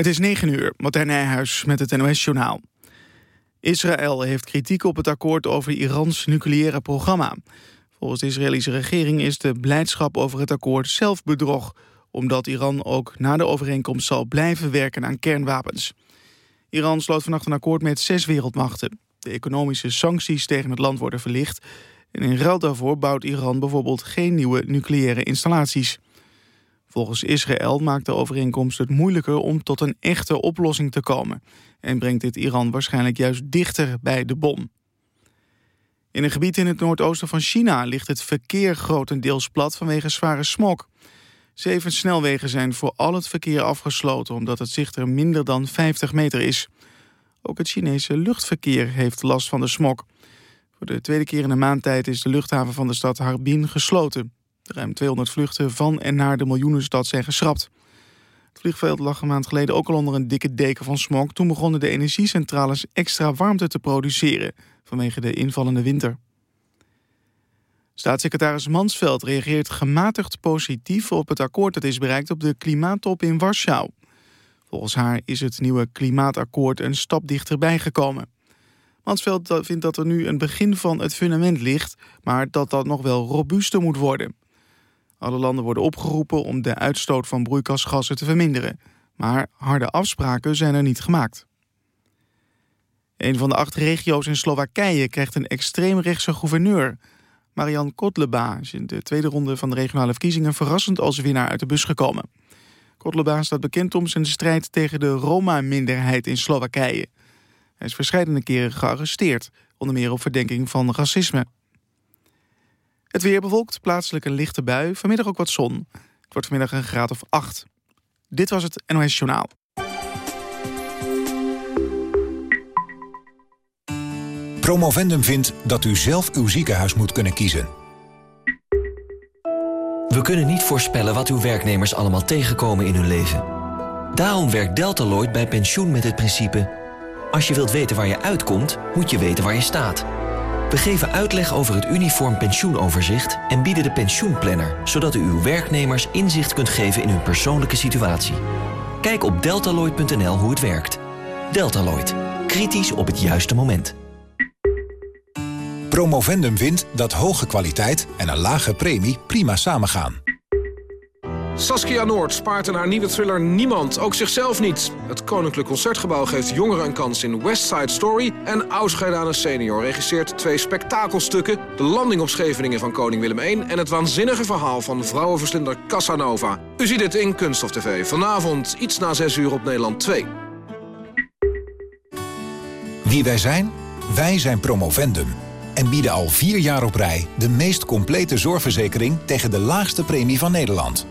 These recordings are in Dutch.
Het is 9 uur, Martijn Nijhuis met het NOS-journaal. Israël heeft kritiek op het akkoord over Irans nucleaire programma. Volgens de Israëlische regering is de blijdschap over het akkoord zelfbedrog... omdat Iran ook na de overeenkomst zal blijven werken aan kernwapens. Iran sloot vannacht een akkoord met zes wereldmachten. De economische sancties tegen het land worden verlicht... en in ruil daarvoor bouwt Iran bijvoorbeeld geen nieuwe nucleaire installaties... Volgens Israël maakt de overeenkomst het moeilijker om tot een echte oplossing te komen... en brengt dit Iran waarschijnlijk juist dichter bij de bom. In een gebied in het noordoosten van China ligt het verkeer grotendeels plat vanwege zware smog. Zeven snelwegen zijn voor al het verkeer afgesloten omdat het zicht er minder dan 50 meter is. Ook het Chinese luchtverkeer heeft last van de smog. Voor de tweede keer in een maand tijd is de luchthaven van de stad Harbin gesloten. Ruim 200 vluchten van en naar de miljoenenstad zijn geschrapt. Het vliegveld lag een maand geleden ook al onder een dikke deken van smog. Toen begonnen de energiecentrales extra warmte te produceren vanwege de invallende winter. Staatssecretaris Mansveld reageert gematigd positief op het akkoord dat is bereikt op de klimaattop in Warschau. Volgens haar is het nieuwe klimaatakkoord een stap dichterbij gekomen. Mansveld vindt dat er nu een begin van het fundament ligt, maar dat dat nog wel robuuster moet worden. Alle landen worden opgeroepen om de uitstoot van broeikasgassen te verminderen. Maar harde afspraken zijn er niet gemaakt. Een van de acht regio's in Slowakije krijgt een extreemrechtse gouverneur. Marian Kotleba is in de tweede ronde van de regionale verkiezingen verrassend als winnaar uit de bus gekomen. Kotleba staat bekend om zijn strijd tegen de Roma-minderheid in Slowakije. Hij is verschillende keren gearresteerd, onder meer op verdenking van racisme. Het weer bewolkt, plaatselijk een lichte bui, vanmiddag ook wat zon. Het wordt vanmiddag een graad of 8. Dit was het NOS Journaal. Promovendum vindt dat u zelf uw ziekenhuis moet kunnen kiezen. We kunnen niet voorspellen wat uw werknemers allemaal tegenkomen in hun leven. Daarom werkt Deltaloid bij pensioen met het principe... als je wilt weten waar je uitkomt, moet je weten waar je staat... We geven uitleg over het uniform pensioenoverzicht en bieden de pensioenplanner, zodat u uw werknemers inzicht kunt geven in hun persoonlijke situatie. Kijk op deltaloid.nl hoe het werkt. Deltaloid. Kritisch op het juiste moment. Promovendum vindt dat hoge kwaliteit en een lage premie prima samengaan. Saskia Noord spaart in haar nieuwe thriller Niemand, ook zichzelf niet. Het Koninklijk Concertgebouw geeft jongeren een kans in West Side Story... en Ausgeidane senior regisseert twee spektakelstukken... De landing op Scheveningen van koning Willem I... en het waanzinnige verhaal van vrouwenverslinder Casanova. U ziet het in Kunststof TV. Vanavond iets na 6 uur op Nederland 2. Wie wij zijn? Wij zijn Promovendum. En bieden al vier jaar op rij de meest complete zorgverzekering... tegen de laagste premie van Nederland...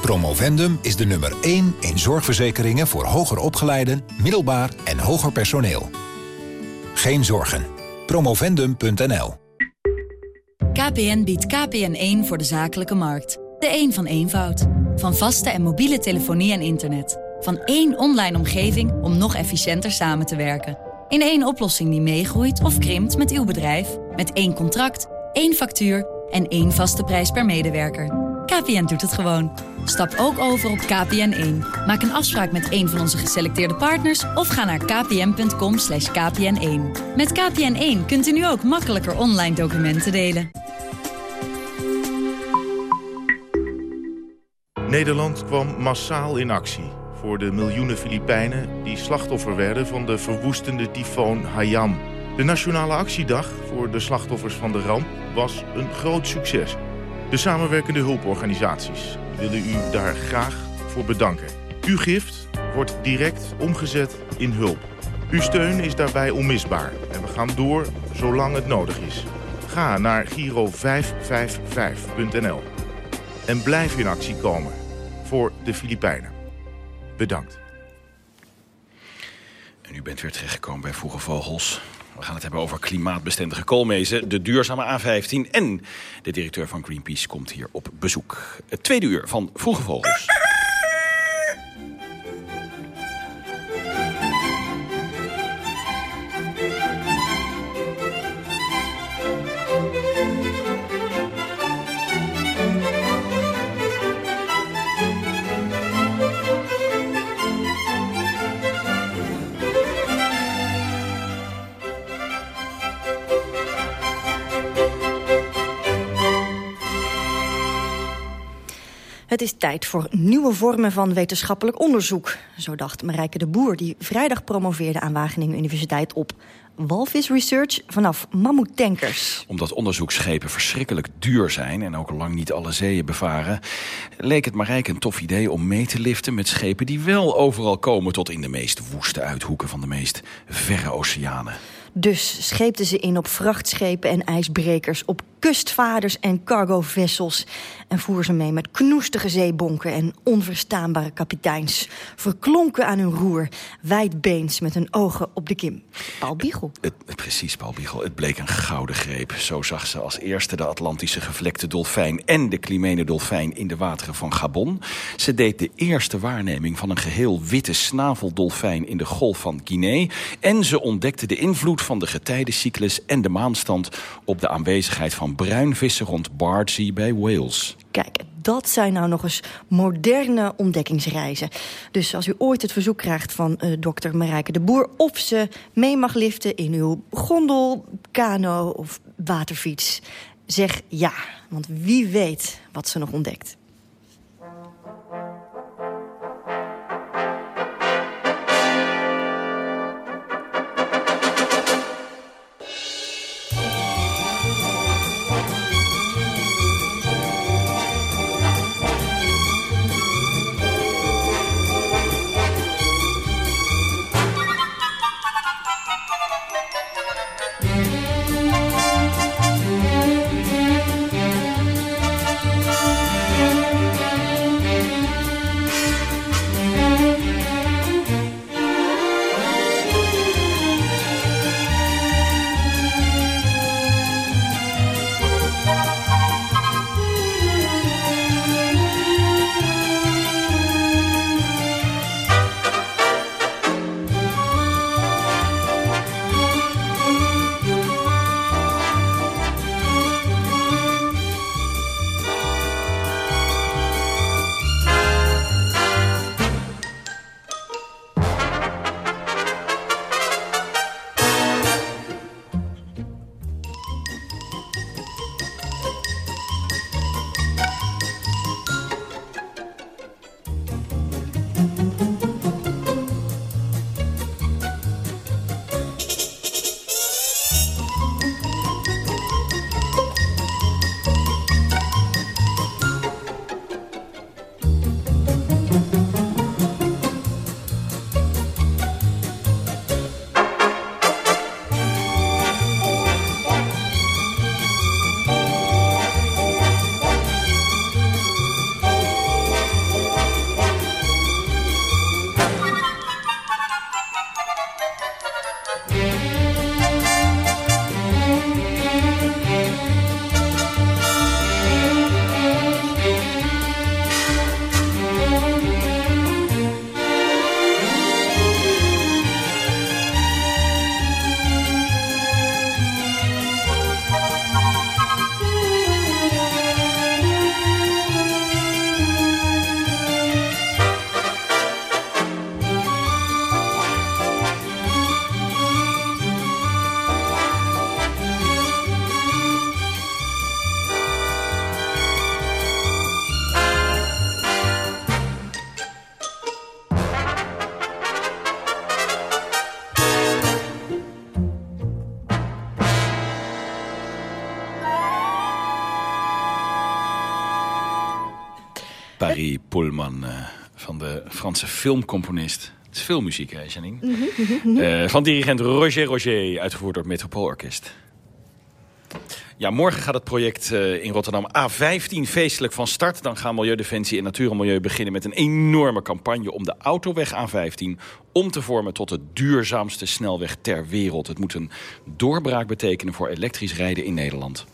Promovendum is de nummer 1 in zorgverzekeringen voor hoger opgeleiden, middelbaar en hoger personeel. Geen zorgen. Promovendum.nl KPN biedt KPN1 voor de zakelijke markt. De een van eenvoud. Van vaste en mobiele telefonie en internet. Van één online omgeving om nog efficiënter samen te werken. In één oplossing die meegroeit of krimpt met uw bedrijf. Met één contract, één factuur en één vaste prijs per medewerker. KPN doet het gewoon. Stap ook over op KPN1. Maak een afspraak met een van onze geselecteerde partners... of ga naar kpn.com kpn1. Met KPN1 kunt u nu ook makkelijker online documenten delen. Nederland kwam massaal in actie voor de miljoenen Filipijnen... die slachtoffer werden van de verwoestende tyfoon Hayam. De Nationale Actiedag voor de slachtoffers van de ramp was een groot succes... De samenwerkende hulporganisaties willen u daar graag voor bedanken. Uw gift wordt direct omgezet in hulp. Uw steun is daarbij onmisbaar en we gaan door zolang het nodig is. Ga naar giro555.nl en blijf in actie komen voor de Filipijnen. Bedankt. En u bent weer terechtgekomen bij Vroege Vogels. We gaan het hebben over klimaatbestendige koolmezen, de duurzame A15... en de directeur van Greenpeace komt hier op bezoek. Het tweede uur van Vroege Vogels. Het is tijd voor nieuwe vormen van wetenschappelijk onderzoek. Zo dacht Marijke de Boer, die vrijdag promoveerde aan Wageningen Universiteit op walvis research vanaf mammoetankers. Omdat onderzoeksschepen verschrikkelijk duur zijn... en ook lang niet alle zeeën bevaren... leek het Marijke een tof idee om mee te liften met schepen... die wel overal komen tot in de meest woeste uithoeken... van de meest verre oceanen. Dus scheepten ze in op vrachtschepen en ijsbrekers... op kustvaders en cargovessels... en voer ze mee met knoestige zeebonken en onverstaanbare kapiteins... verklonken aan hun roer, wijdbeens met hun ogen op de kim. Paul Biegel. Het, precies, Paul Biegel. Het bleek een gouden greep. Zo zag ze als eerste de Atlantische gevlekte dolfijn... en de Climene dolfijn in de wateren van Gabon. Ze deed de eerste waarneming van een geheel witte snaveldolfijn... in de golf van Guinea. En ze ontdekte de invloed van de getijdencyclus en de maanstand... op de aanwezigheid van bruinvissen rond Bardsey bij Wales. Kijk, dat zijn nou nog eens moderne ontdekkingsreizen. Dus als u ooit het verzoek krijgt van uh, dokter Marijke de Boer... of ze mee mag liften in uw gondel, kano of waterfiets... zeg ja, want wie weet wat ze nog ontdekt. Pullman uh, van de Franse filmcomponist. Het is filmmuziek, hè, Janine? Mm -hmm. uh, van dirigent Roger Roger, uitgevoerd door het Metropoolorkest. Ja, morgen gaat het project uh, in Rotterdam A15 feestelijk van start. Dan gaan Milieudefensie en Natuur en Milieu beginnen met een enorme campagne... om de autoweg A15 om te vormen tot de duurzaamste snelweg ter wereld. Het moet een doorbraak betekenen voor elektrisch rijden in Nederland.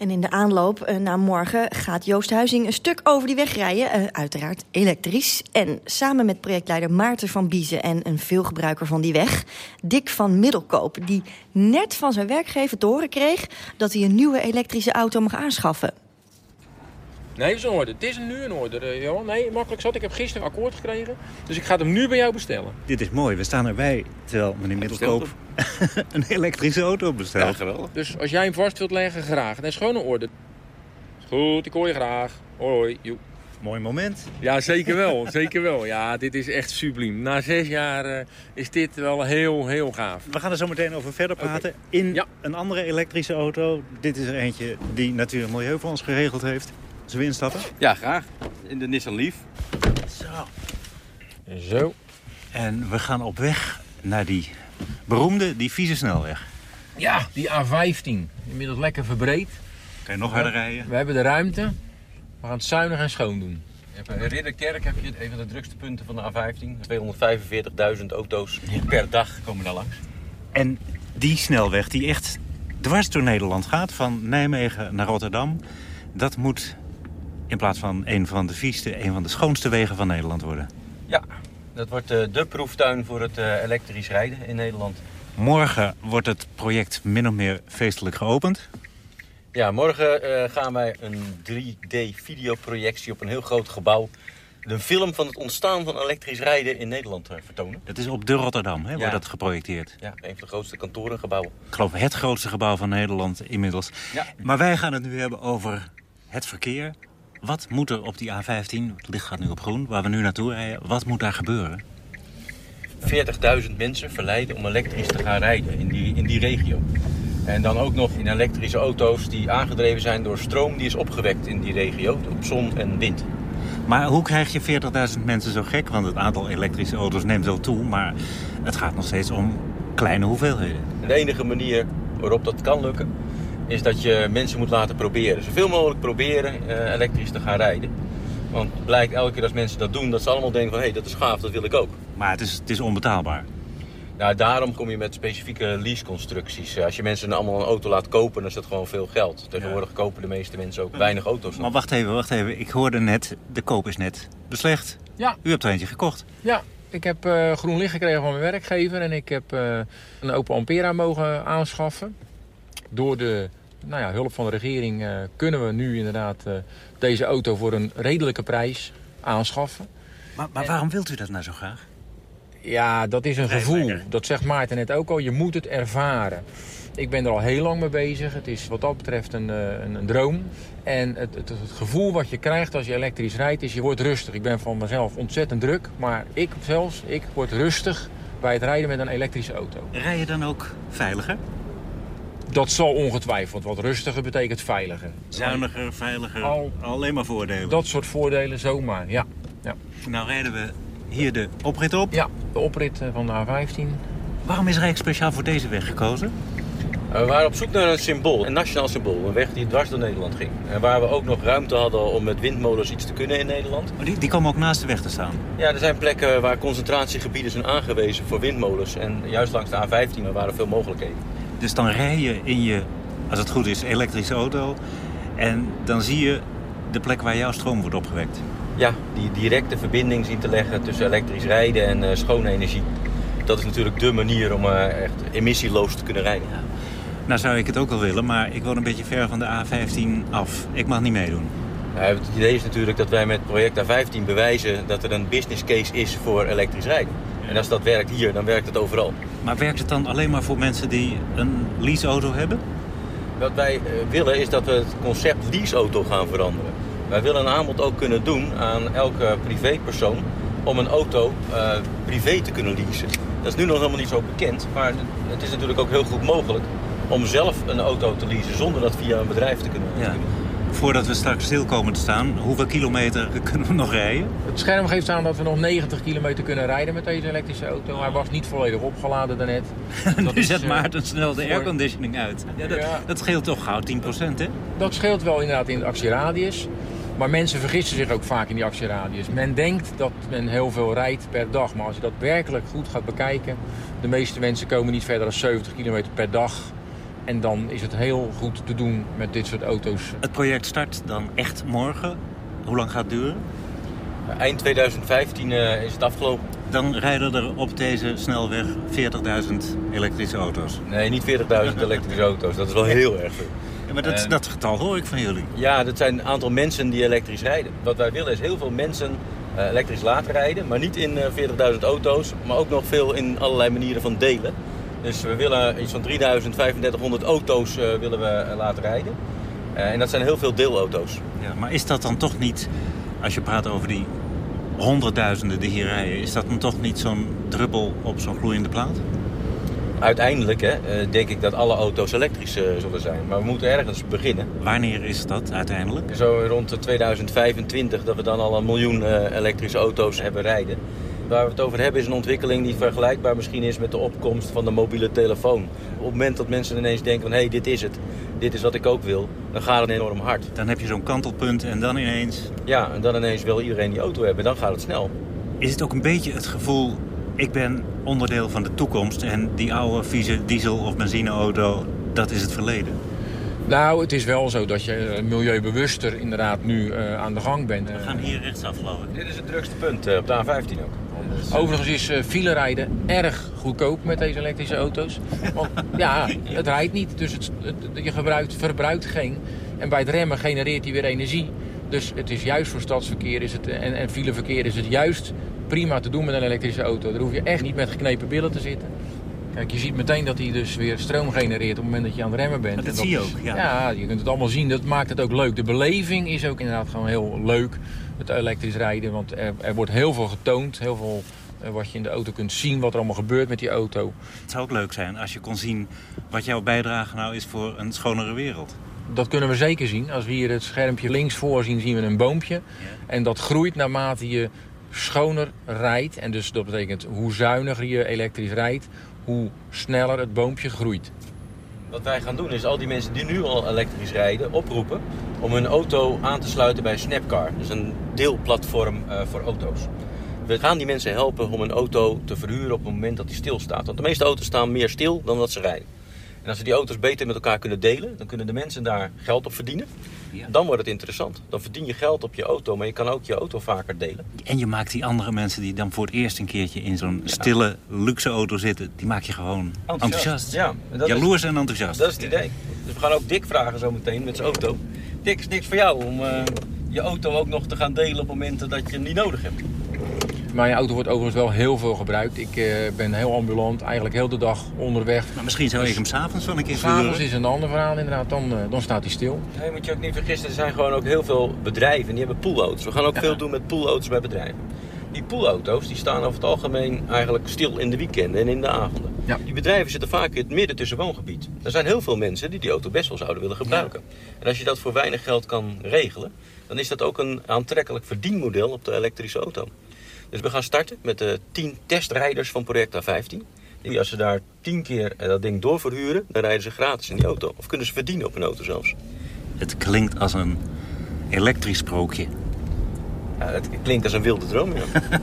En in de aanloop uh, naar morgen gaat Joost Huizing een stuk over die weg rijden. Uh, uiteraard elektrisch. En samen met projectleider Maarten van Biezen en een veelgebruiker van die weg... Dick van Middelkoop, die net van zijn werkgever te horen kreeg... dat hij een nieuwe elektrische auto mag aanschaffen. Nee, is in orde. Het is nu in orde, uh, Johan. Nee, makkelijk zat. Ik heb gisteren akkoord gekregen. Dus ik ga hem nu bij jou bestellen. Dit is mooi. We staan erbij terwijl meneer Middelkoop een elektrische auto bestelt. Ja, geweldig. Dus als jij hem vast wilt leggen, graag. Dat is gewoon in orde. Goed, ik hoor je graag. Hoi, joe. Mooi moment. Ja, zeker wel. zeker wel. Ja, dit is echt subliem. Na zes jaar uh, is dit wel heel, heel gaaf. We gaan er zo meteen over verder praten. Okay. In ja. een andere elektrische auto. Dit is er eentje die Natuur en Milieu voor ons geregeld heeft. Zullen we instappen? Ja, graag. In de Nissan Leaf. Zo. Zo. En we gaan op weg naar die beroemde, die vieze snelweg. Ja, die A15. Inmiddels lekker verbreed. Kan je nog harder rijden? We hebben de ruimte. We gaan het zuinig en schoon doen. In Ridderkerk heb je een van de drukste punten van de A15. 245.000 auto's per dag komen daar langs. En die snelweg die echt dwars door Nederland gaat, van Nijmegen naar Rotterdam... dat moet in plaats van een van de vieste, een van de schoonste wegen van Nederland worden. Ja, dat wordt uh, de proeftuin voor het uh, elektrisch rijden in Nederland. Morgen wordt het project min of meer feestelijk geopend. Ja, morgen uh, gaan wij een 3D-videoprojectie op een heel groot gebouw... een film van het ontstaan van elektrisch rijden in Nederland vertonen. Dat is op de Rotterdam, hè, wordt dat geprojecteerd? Ja, een van de grootste kantorengebouwen. Ik geloof het grootste gebouw van Nederland inmiddels. Ja. Maar wij gaan het nu hebben over het verkeer, wat moet er op die A15, het licht gaat nu op groen, waar we nu naartoe rijden, wat moet daar gebeuren? 40.000 mensen verleiden om elektrisch te gaan rijden in die, in die regio. En dan ook nog in elektrische auto's die aangedreven zijn door stroom die is opgewekt in die regio, op zon en wind. Maar hoe krijg je 40.000 mensen zo gek? Want het aantal elektrische auto's neemt wel toe, maar het gaat nog steeds om kleine hoeveelheden. De enige manier waarop dat kan lukken, is dat je mensen moet laten proberen. Zoveel mogelijk proberen uh, elektrisch te gaan rijden. Want het blijkt elke keer als mensen dat doen, dat ze allemaal denken van... hé, hey, dat is gaaf, dat wil ik ook. Maar het is, het is onbetaalbaar. Nou, daarom kom je met specifieke leaseconstructies. Als je mensen allemaal een auto laat kopen, dan is dat gewoon veel geld. Tegenwoordig ja. kopen de meeste mensen ook weinig auto's. Maar wacht even, wacht even. Ik hoorde net, de koop is net beslecht. Ja. U hebt er eentje gekocht. Ja, ik heb uh, groen licht gekregen van mijn werkgever. En ik heb uh, een Open Ampera mogen aanschaffen. Door de nou ja, hulp van de regering uh, kunnen we nu inderdaad uh, deze auto voor een redelijke prijs aanschaffen. Maar, maar waarom wilt u dat nou zo graag? Ja, dat is een gevoel. Dat zegt Maarten net ook al. Je moet het ervaren. Ik ben er al heel lang mee bezig. Het is wat dat betreft een, een, een droom. En het, het, het, gevoel wat je krijgt als je elektrisch rijdt is je wordt rustig. Ik ben van mezelf ontzettend druk. Maar ik zelfs, ik word rustig bij het rijden met een elektrische auto. Rij je dan ook veiliger? Dat zal ongetwijfeld. Wat rustiger betekent veiliger. Zuiniger, veiliger, Al, alleen maar voordelen. Dat soort voordelen zomaar, ja. ja. Nou rijden we hier de oprit op. Ja, de oprit van de A15. Waarom is Rijk speciaal voor deze weg gekozen? We waren op zoek naar een symbool, een nationaal symbool. Een weg die dwars door Nederland ging. En waar we ook nog ruimte hadden om met windmolens iets te kunnen in Nederland. Oh, die, die komen ook naast de weg te staan? Ja, er zijn plekken waar concentratiegebieden zijn aangewezen voor windmolens. En juist langs de A15 waren veel mogelijkheden. Dus dan rij je in je, als het goed is, elektrische auto. En dan zie je de plek waar jouw stroom wordt opgewekt. Ja, die directe verbinding zien te leggen tussen elektrisch rijden en uh, schone energie. Dat is natuurlijk dé manier om uh, echt emissieloos te kunnen rijden. Ja. Nou zou ik het ook wel willen, maar ik woon een beetje ver van de A15 af. Ik mag niet meedoen. Ja, het idee is natuurlijk dat wij met project A15 bewijzen dat er een business case is voor elektrisch rijden. En als dat werkt hier, dan werkt het overal. Maar werkt het dan alleen maar voor mensen die een leaseauto hebben? Wat wij uh, willen is dat we het concept leaseauto gaan veranderen. Wij willen een aanbod ook kunnen doen aan elke privépersoon om een auto uh, privé te kunnen leasen. Dat is nu nog helemaal niet zo bekend, maar het is natuurlijk ook heel goed mogelijk om zelf een auto te leasen zonder dat via een bedrijf te kunnen doen. Ja. Voordat we straks stil komen te staan, hoeveel kilometer kunnen we nog rijden? Het scherm geeft aan dat we nog 90 kilometer kunnen rijden met deze elektrische auto. Hij was niet volledig opgeladen daarnet. Dat nu zet Maarten snel de voor... airconditioning uit. Ja, dat, ja. dat scheelt toch gauw 10% hè? Dat scheelt wel inderdaad in de actieradius. Maar mensen vergissen zich ook vaak in die actieradius. Men denkt dat men heel veel rijdt per dag. Maar als je dat werkelijk goed gaat bekijken... de meeste mensen komen niet verder dan 70 kilometer per dag en dan is het heel goed te doen met dit soort auto's. Het project start dan echt morgen. Hoe lang gaat het duren? Eind 2015 uh, is het afgelopen. Dan rijden er op deze snelweg 40.000 elektrische auto's. Nee, niet 40.000 elektrische auto's. Dat is wel heel erg veel. Ja, maar dat, uh, dat getal hoor ik van jullie. Ja, dat zijn een aantal mensen die elektrisch rijden. Wat wij willen is heel veel mensen uh, elektrisch laten rijden. Maar niet in 40.000 auto's, maar ook nog veel in allerlei manieren van delen. Dus we willen iets van 3000, 3500 auto's uh, willen we laten rijden. Uh, en dat zijn heel veel deelauto's. Ja, maar is dat dan toch niet Als je praat over die honderdduizenden die hier rijden... is dat dan toch niet zo'n druppel op zo'n gloeiende plaat? Uiteindelijk hè, eh, denk ik dat alle auto's elektrisch uh, zullen zijn. Maar we moeten ergens beginnen. Wanneer is dat uiteindelijk? Zo rond 2025 dat we dan al een miljoen uh, elektrische auto's hebben rijden. Waar we het over hebben is een ontwikkeling die vergelijkbaar misschien is met de opkomst van de mobiele telefoon. Op het moment dat mensen ineens denken van hé, hey, dit is het, dit is wat ik ook wil, dan gaat het enorm hard. Dan heb je zo'n kantelpunt en dan ineens... Ja, en dan ineens wil iedereen die auto hebben, dan gaat het snel. Is het ook een beetje het gevoel, ik ben onderdeel van de toekomst en die oude vieze diesel- of benzineauto, dat is het verleden? Nou, het is wel zo dat je milieubewuster inderdaad nu uh, aan de gang bent. We gaan hier rechtsaf geloof ik. Dit is het drukste punt uh, op de A15 ook. Overigens is uh, filerijden erg goedkoop met deze elektrische auto's. Want ja, het rijdt niet, dus het, het, je gebruikt, verbruikt geen. En bij het remmen genereert hij weer energie. Dus het is juist voor stadsverkeer is het, en, en fileverkeer is het juist prima te doen met een elektrische auto. Daar hoef je echt niet met geknepen billen te zitten. Kijk, je ziet meteen dat hij dus weer stroom genereert op het moment dat je aan het remmen bent. Dat, dat zie je ook, ja. Ja, je kunt het allemaal zien. Dat maakt het ook leuk. De beleving is ook inderdaad gewoon heel leuk, het elektrisch rijden. Want er, er wordt heel veel getoond, heel veel uh, wat je in de auto kunt zien, wat er allemaal gebeurt met die auto. Het zou ook leuk zijn als je kon zien wat jouw bijdrage nou is voor een schonere wereld. Dat kunnen we zeker zien. Als we hier het schermpje links voor zien, zien we een boompje. Ja. En dat groeit naarmate je schoner rijdt. En dus dat betekent hoe zuiniger je elektrisch rijdt, hoe sneller het boompje groeit. Wat wij gaan doen is al die mensen die nu al elektrisch rijden oproepen om hun auto aan te sluiten bij Snapcar. Dus een deelplatform uh, voor auto's. We gaan die mensen helpen om een auto te verhuren op het moment dat die stilstaat. Want de meeste auto's staan meer stil dan dat ze rijden. En als we die auto's beter met elkaar kunnen delen, dan kunnen de mensen daar geld op verdienen. Ja. Dan wordt het interessant. Dan verdien je geld op je auto, maar je kan ook je auto vaker delen. En je maakt die andere mensen die dan voor het eerst een keertje in zo'n ja. stille, luxe auto zitten, die maak je gewoon enthousiast. enthousiast. Ja, Jaloers is, en enthousiast. Dat is het idee. Dus we gaan ook Dick vragen zo meteen met zijn auto. Dick, is niks voor jou om uh, je auto ook nog te gaan delen op momenten dat je hem niet nodig hebt. Mijn auto wordt overigens wel heel veel gebruikt. Ik uh, ben heel ambulant, eigenlijk heel de dag onderweg. Maar misschien zou ik hem s'avonds wel een keer S'avonds is een ander verhaal inderdaad, dan, uh, dan staat hij stil. Nee, moet je ook niet vergissen, er zijn gewoon ook heel veel bedrijven die hebben poolauto's. We gaan ook ja. veel doen met poolauto's bij bedrijven. Die poolauto's die staan over het algemeen eigenlijk stil in de weekenden en in de avonden. Ja. Die bedrijven zitten vaak in het midden tussen woongebied. Er zijn heel veel mensen die die auto best wel zouden willen gebruiken. Ja. En als je dat voor weinig geld kan regelen, dan is dat ook een aantrekkelijk verdienmodel op de elektrische auto. Dus we gaan starten met de 10 testrijders van project A15. Die als ze daar 10 keer dat ding doorverhuren, dan rijden ze gratis in die auto. Of kunnen ze verdienen op een auto zelfs. Het klinkt als een elektrisch sprookje. Ja, het klinkt als een wilde droom, ja.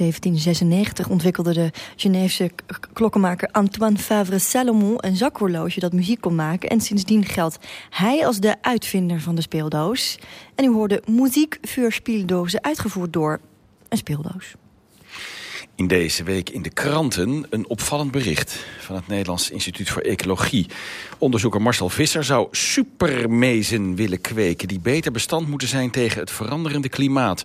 1796 ontwikkelde de Geneefse klokkenmaker Antoine Favre Salomon een zakhorloge dat muziek kon maken. En sindsdien geldt hij als de uitvinder van de speeldoos. En u hoorde muziek voor speeldozen uitgevoerd door een speeldoos. In deze week in de kranten een opvallend bericht van het Nederlands Instituut voor Ecologie. Onderzoeker Marcel Visser zou supermezen willen kweken... die beter bestand moeten zijn tegen het veranderende klimaat.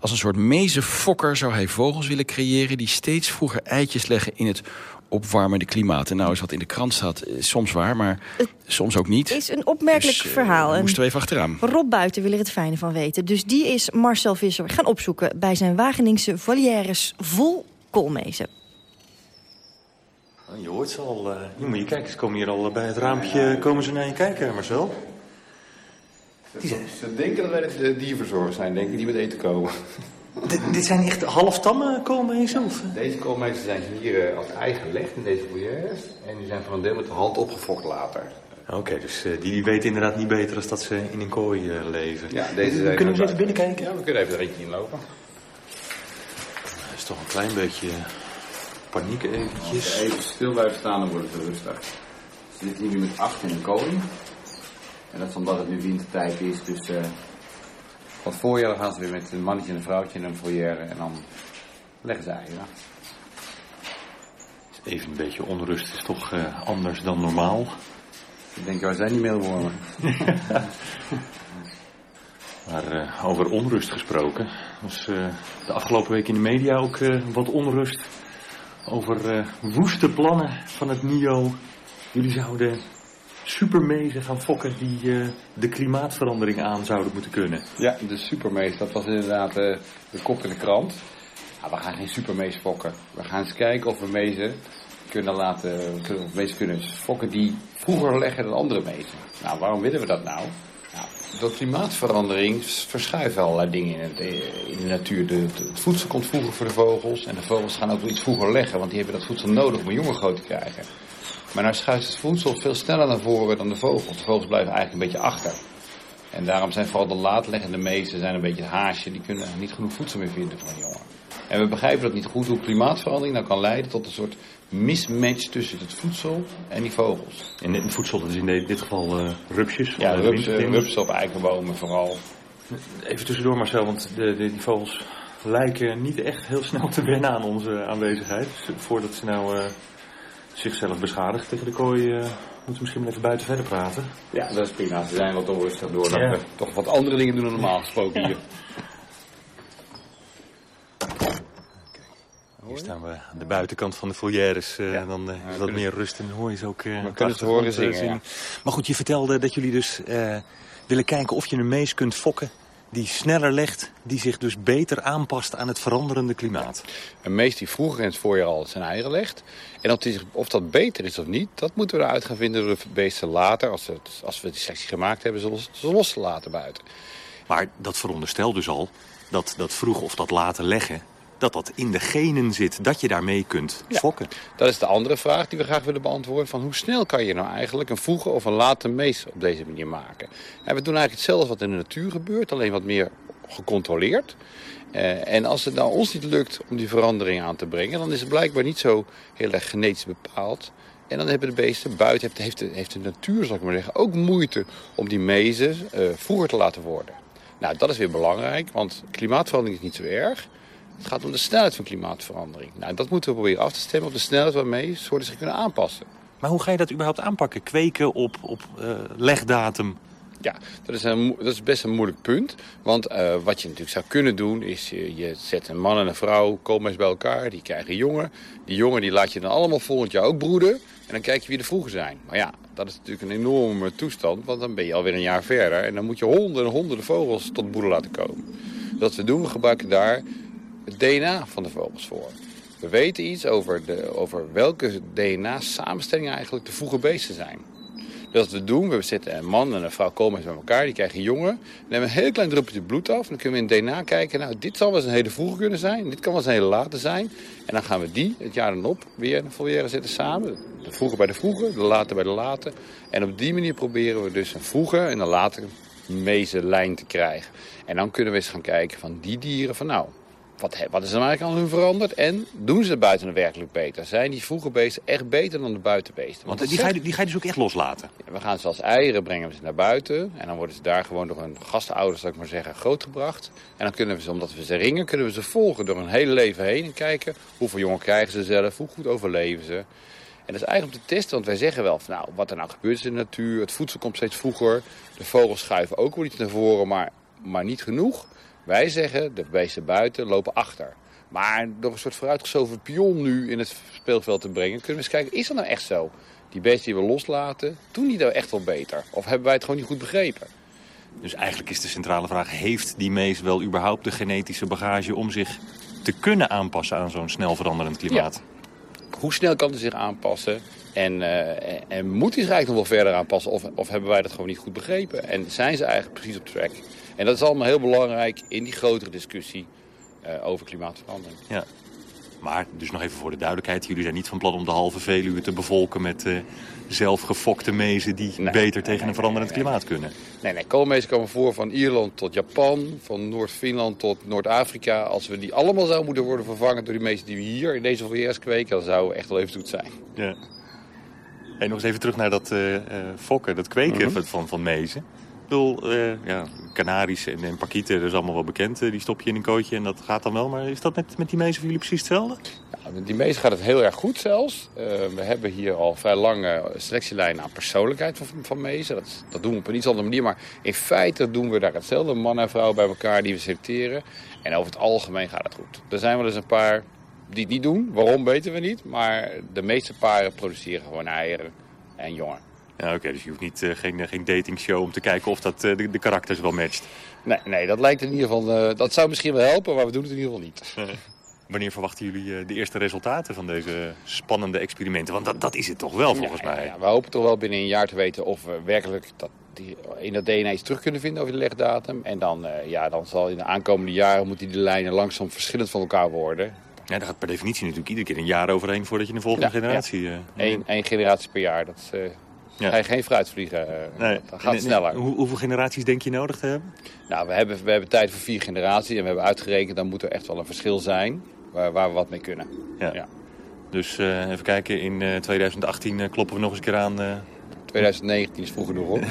Als een soort mezenfokker zou hij vogels willen creëren... die steeds vroeger eitjes leggen in het opwarmende klimaat. En nou is wat in de krant staat soms waar, maar soms ook niet. Het is een opmerkelijk dus, verhaal. Uh, moesten we even achteraan. Rob Buiten wil er het fijne van weten. Dus die is Marcel Visser gaan opzoeken... bij zijn Wageningse volières vol koolmezen. Je hoort ze al. Uh, je moet je kijken, ze komen hier al bij het raampje komen ze naar je kijken, Marcel. Ze, ze denken dat wij de dierverzorgers zijn, denken die met eten komen. D dit zijn echt halftamme koolmezen? Of? Deze koolmezen zijn hier uh, als eigen gelegd in deze volières. En die zijn van een deel met de hand opgefokt later. Oké, okay, dus uh, die, die weten inderdaad niet beter dan dat ze in een kooi uh, leven. Ja, deze kunnen we eens even binnenkijken? Ja, we kunnen even er eentje in lopen. Dat is toch een klein beetje paniek eventjes. Als je even stil blijven staan, dan worden ze rustig. Ze zitten hier nu met acht in de kooi. En dat is omdat het nu wintertijd is, dus... Uh, wat voorjaar gaan ze weer met een mannetje en een vrouwtje in een foyer en dan leggen ze eieren. Even een beetje onrust is toch uh, anders dan normaal. Ik denk, wij zijn niet meelwormen. maar uh, over onrust gesproken, was uh, de afgelopen week in de media ook wat onrust over woeste plannen van het NIO. Jullie zouden supermezen gaan fokken die de klimaatverandering aan zouden moeten kunnen. Ja, de supermees, dat was inderdaad de kop in de krant. Ja, we gaan geen supermees fokken. We gaan eens kijken of we mezen kunnen laten, of mezen kunnen fokken die vroeger leggen dan andere mezen. Nou, waarom willen we dat nou? Door klimaatverandering verschuiven allerlei dingen in, het, in de natuur. De, de, het voedsel komt vroeger voor de vogels en de vogels gaan ook iets vroeger leggen, want die hebben dat voedsel nodig om jongen groot te krijgen. Maar nou schuift het voedsel veel sneller naar voren dan de vogels. De vogels blijven eigenlijk een beetje achter. En daarom zijn vooral de laatleggende meesten zijn een beetje het haasje. Die kunnen niet genoeg voedsel meer vinden voor een jongen. En we begrijpen dat niet goed hoe klimaatverandering nou kan leiden tot een soort mismatch tussen het voedsel en die vogels. En het voedsel, dat is in dit geval uh, rupsjes? Ja, rupsen, rupsen op eikenbomen vooral. Even tussendoor Marcel, want de, de, die vogels lijken niet echt heel snel te wennen aan onze aanwezigheid. Voordat ze nou... Uh, zichzelf beschadigd tegen de kooi, uh, moeten we misschien even buiten verder praten. Ja, dat is prima. Ze zijn wat onrustig door dat ja. we toch wat andere dingen doen dan normaal gesproken hier. Hier staan we aan de buitenkant van de volières. Uh, ja. Dan uh, is wat meer rust en hoor je ze ook uh, we kunnen het horen zingen, ja. Maar goed, je vertelde dat jullie dus willen kijken of je een mees kunt fokken die sneller legt, die zich dus beter aanpast aan het veranderende klimaat. Een mees die vroeger in het voorjaar al zijn eieren legt. En of, die, of dat beter is of niet, dat moeten we eruit gaan vinden door de beesten later, als, het, als we die sectie gemaakt hebben, ze los, ze los te laten buiten. Maar dat veronderstelt dus al dat dat vroeg of dat laten leggen, dat dat in de genen zit, dat je daarmee kunt ja, fokken. Dat is de andere vraag die we graag willen beantwoorden. Van hoe snel kan je nou eigenlijk een vroege of een late mees op deze manier maken? En we doen eigenlijk hetzelfde wat in de natuur gebeurt, alleen wat meer gecontroleerd. Uh, en als het nou ons niet lukt om die verandering aan te brengen... dan is het blijkbaar niet zo heel erg genetisch bepaald. En dan hebben de beesten buiten, heeft de, heeft de natuur, zal ik maar zeggen... ook moeite om die mezen uh, vroeger te laten worden. Nou, dat is weer belangrijk, want klimaatverandering is niet zo erg... Het gaat om de snelheid van klimaatverandering. Nou, dat moeten we proberen af te stemmen op de snelheid waarmee soorten zich kunnen aanpassen. Maar hoe ga je dat überhaupt aanpakken? Kweken op, op uh, legdatum? Ja, dat is, een, dat is best een moeilijk punt. Want uh, wat je natuurlijk zou kunnen doen is... Je, je zet een man en een vrouw, komen eens bij elkaar, die krijgen jongen. Die jongen die laat je dan allemaal volgend jaar ook broeden. En dan kijk je wie de vroege zijn. Maar ja, dat is natuurlijk een enorme toestand, want dan ben je alweer een jaar verder. En dan moet je honderden en honderden vogels tot broeden laten komen. Dat we doen, we gebruiken daar het DNA van de vogels voor. We weten iets over, de, over welke DNA-samenstellingen eigenlijk de vroege beesten zijn. Dus wat we doen, we zetten een man en een vrouw komen bij elkaar, die krijgen jongen. We een heel klein druppeltje bloed af. Dan kunnen we in DNA kijken, nou dit zal wel eens een hele vroege kunnen zijn. Dit kan wel eens een hele late zijn. En dan gaan we die het jaar dan op weer volière zetten samen. De vroege bij de vroege, de late bij de late. En op die manier proberen we dus een vroege en een late lijn te krijgen. En dan kunnen we eens gaan kijken van die dieren van nou, wat, wat is er eigenlijk aan hun veranderd? En doen ze het buiten werkelijk beter? Zijn die vroege beesten echt beter dan de buitenbeesten? Want, Want die, ga je, die ga je dus ook echt loslaten? Ja, we gaan ze als eieren brengen we ze naar buiten. En dan worden ze daar gewoon door hun gastouders, zou ik maar zeggen, grootgebracht. En dan kunnen we ze, omdat we ze ringen, kunnen we ze volgen door hun hele leven heen. En kijken hoeveel jongen krijgen ze zelf, hoe goed overleven ze. En dat is eigenlijk om te testen, want wij zeggen wel van nou, wat er nou gebeurt in de natuur. Het voedsel komt steeds vroeger. De vogels schuiven ook wel iets naar voren, maar, maar niet genoeg. Wij zeggen, de beesten buiten lopen achter. Maar door een soort vooruitgeschoven pion nu in het speelveld te brengen... kunnen we eens kijken, is dat nou echt zo? Die beesten die we loslaten, doen die nou echt wel beter? Of hebben wij het gewoon niet goed begrepen? Dus eigenlijk is de centrale vraag... heeft die mees wel überhaupt de genetische bagage om zich te kunnen aanpassen... aan zo'n snel veranderend klimaat? Hoe snel kan hij zich aanpassen? En, uh, en moet hij zich eigenlijk nog wel verder aanpassen? Of, of hebben wij dat gewoon niet goed begrepen? En zijn ze eigenlijk precies op track? En dat is allemaal heel belangrijk in die grotere discussie uh, over klimaatverandering. Ja. Maar, dus nog even voor de duidelijkheid, jullie zijn niet van plan om de halve Veluwe te bevolken met uh, zelfgefokte mezen die nee, beter tegen nee, een veranderend nee, klimaat kunnen. Nee, nee, koolmezen komen voor van Ierland tot Japan, van Noord-Finland tot Noord-Afrika. Als we die allemaal zouden moeten worden vervangen door die mezen die we hier in deze VS kweken, dan zou echt wel even zijn. Ja. Hey, nog eens even terug naar dat uh, fokken, dat kweken mm -hmm. van, van mezen. Bedoel, uh, ja, en, en Pakieten, dat is allemaal wel bekend. Die stop je in een kootje en dat gaat dan wel. Maar is dat met, met die mezen voor jullie precies hetzelfde? Met die mezen gaat het heel erg goed zelfs. Uh, we hebben hier al vrij lange selectielijnen aan persoonlijkheid van, van mezen. Dat, dat doen we op een iets andere manier. Maar in feite doen we daar hetzelfde. Man en vrouw bij elkaar die we selecteren. En over het algemeen gaat het goed. Er zijn wel eens een paar die het niet doen. Waarom weten we niet. Maar de meeste paren produceren gewoon eieren en jongen. Ja, oké, okay, dus je hoeft niet, uh, geen, geen datingshow om te kijken of dat, uh, de, de karakters wel matcht. Nee, nee, dat lijkt in ieder geval... Uh, dat zou misschien wel helpen, maar we doen het in ieder geval niet. Wanneer verwachten jullie de eerste resultaten van deze spannende experimenten? Want dat, dat is het toch wel, volgens ja, mij. Ja, we hopen toch wel binnen een jaar te weten of we werkelijk dat die, in dat DNA iets terug kunnen vinden over de legdatum. En dan, ja, dan zal in de aankomende jaren moeten die lijnen langzaam verschillend van elkaar worden. Ja, daar gaat per definitie natuurlijk iedere keer een jaar overheen voordat je een volgende ja, generatie... Eén, één generatie per jaar, dat... Ja. Ga je geen fruit vliegen, nee. dan gaat het sneller. Hoe, hoeveel generaties denk je nodig te hebben? Nou, we hebben, we hebben tijd voor vier generaties en we hebben uitgerekend... dan moet er echt wel een verschil zijn waar, waar we wat mee kunnen. Ja. ja. Dus uh, even kijken, in uh, 2018 uh, kloppen we nog eens een keer aan... 2019 is vroeg genoeg op.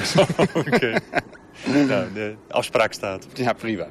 Oké. Okay. nou, de afspraak staat. Ja, prima.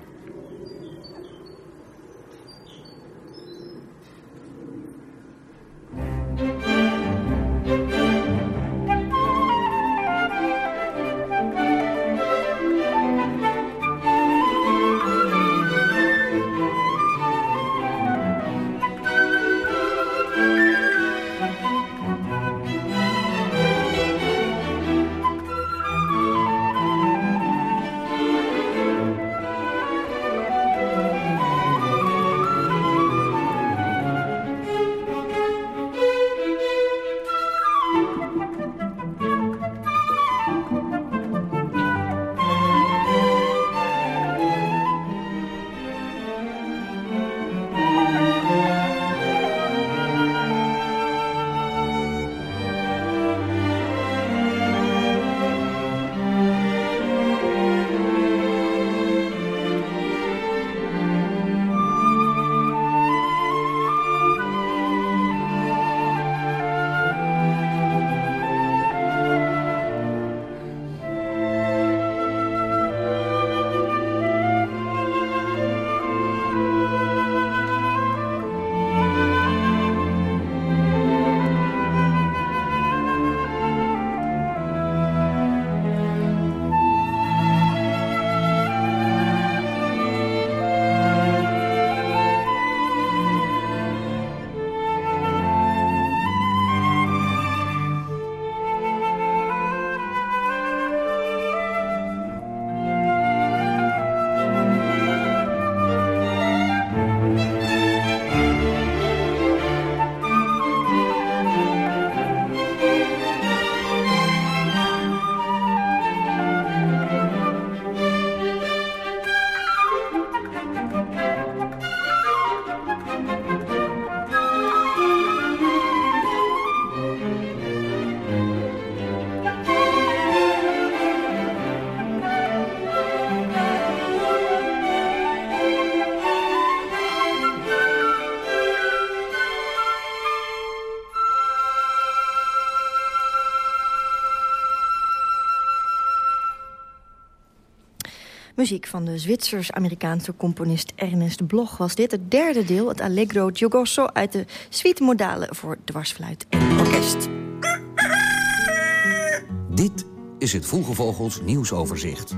Muziek van de Zwitsers-Amerikaanse componist Ernest Bloch was dit. Het derde deel, het Allegro Giogoso... uit de suite modale voor dwarsfluit en orkest. Dit is het Vroege Vogels nieuwsoverzicht.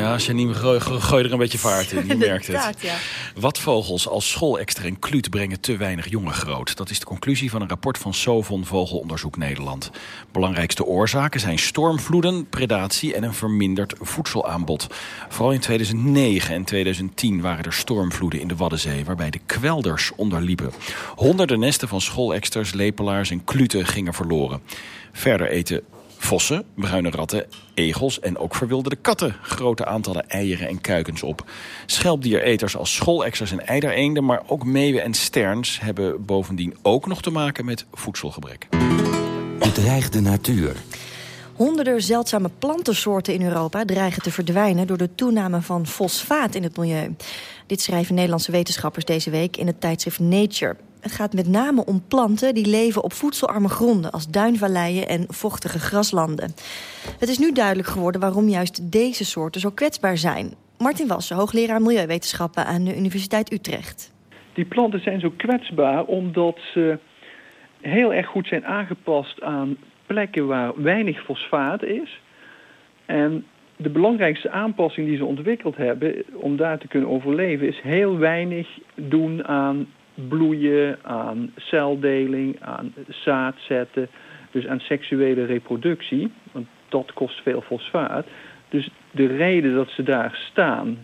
Ja, Janine, gooi, gooi er een beetje vaart in. Je merkt het. ja. Wat vogels als schoolexter en kluut brengen te weinig jongen groot. Dat is de conclusie van een rapport van Sovon Vogelonderzoek Nederland. Belangrijkste oorzaken zijn stormvloeden, predatie en een verminderd voedselaanbod. Vooral in 2009 en 2010 waren er stormvloeden in de Waddenzee... waarbij de kwelders onderliepen. Honderden nesten van schooleksters, lepelaars en kluten gingen verloren. Verder eten vossen, bruine ratten, egels en ook verwilderde katten grote aantallen eieren en kuikens op. Schelpdiereters als schoolexers en eidereenden, maar ook meeuwen en sterns hebben bovendien ook nog te maken met voedselgebrek. Bedreigde natuur. Honderden zeldzame plantensoorten in Europa dreigen te verdwijnen... door de toename van fosfaat in het milieu. Dit schrijven Nederlandse wetenschappers deze week in het tijdschrift Nature. Het gaat met name om planten die leven op voedselarme gronden... als duinvalleien en vochtige graslanden. Het is nu duidelijk geworden waarom juist deze soorten zo kwetsbaar zijn. Martin Wassen, hoogleraar Milieuwetenschappen aan de Universiteit Utrecht. Die planten zijn zo kwetsbaar omdat ze heel erg goed zijn aangepast aan plekken waar weinig fosfaat is. En de belangrijkste aanpassing die ze ontwikkeld hebben om daar te kunnen overleven... is heel weinig doen aan bloeien, aan celdeling, aan zaad zetten, dus aan seksuele reproductie, want dat kost veel fosfaat. Dus de reden dat ze daar staan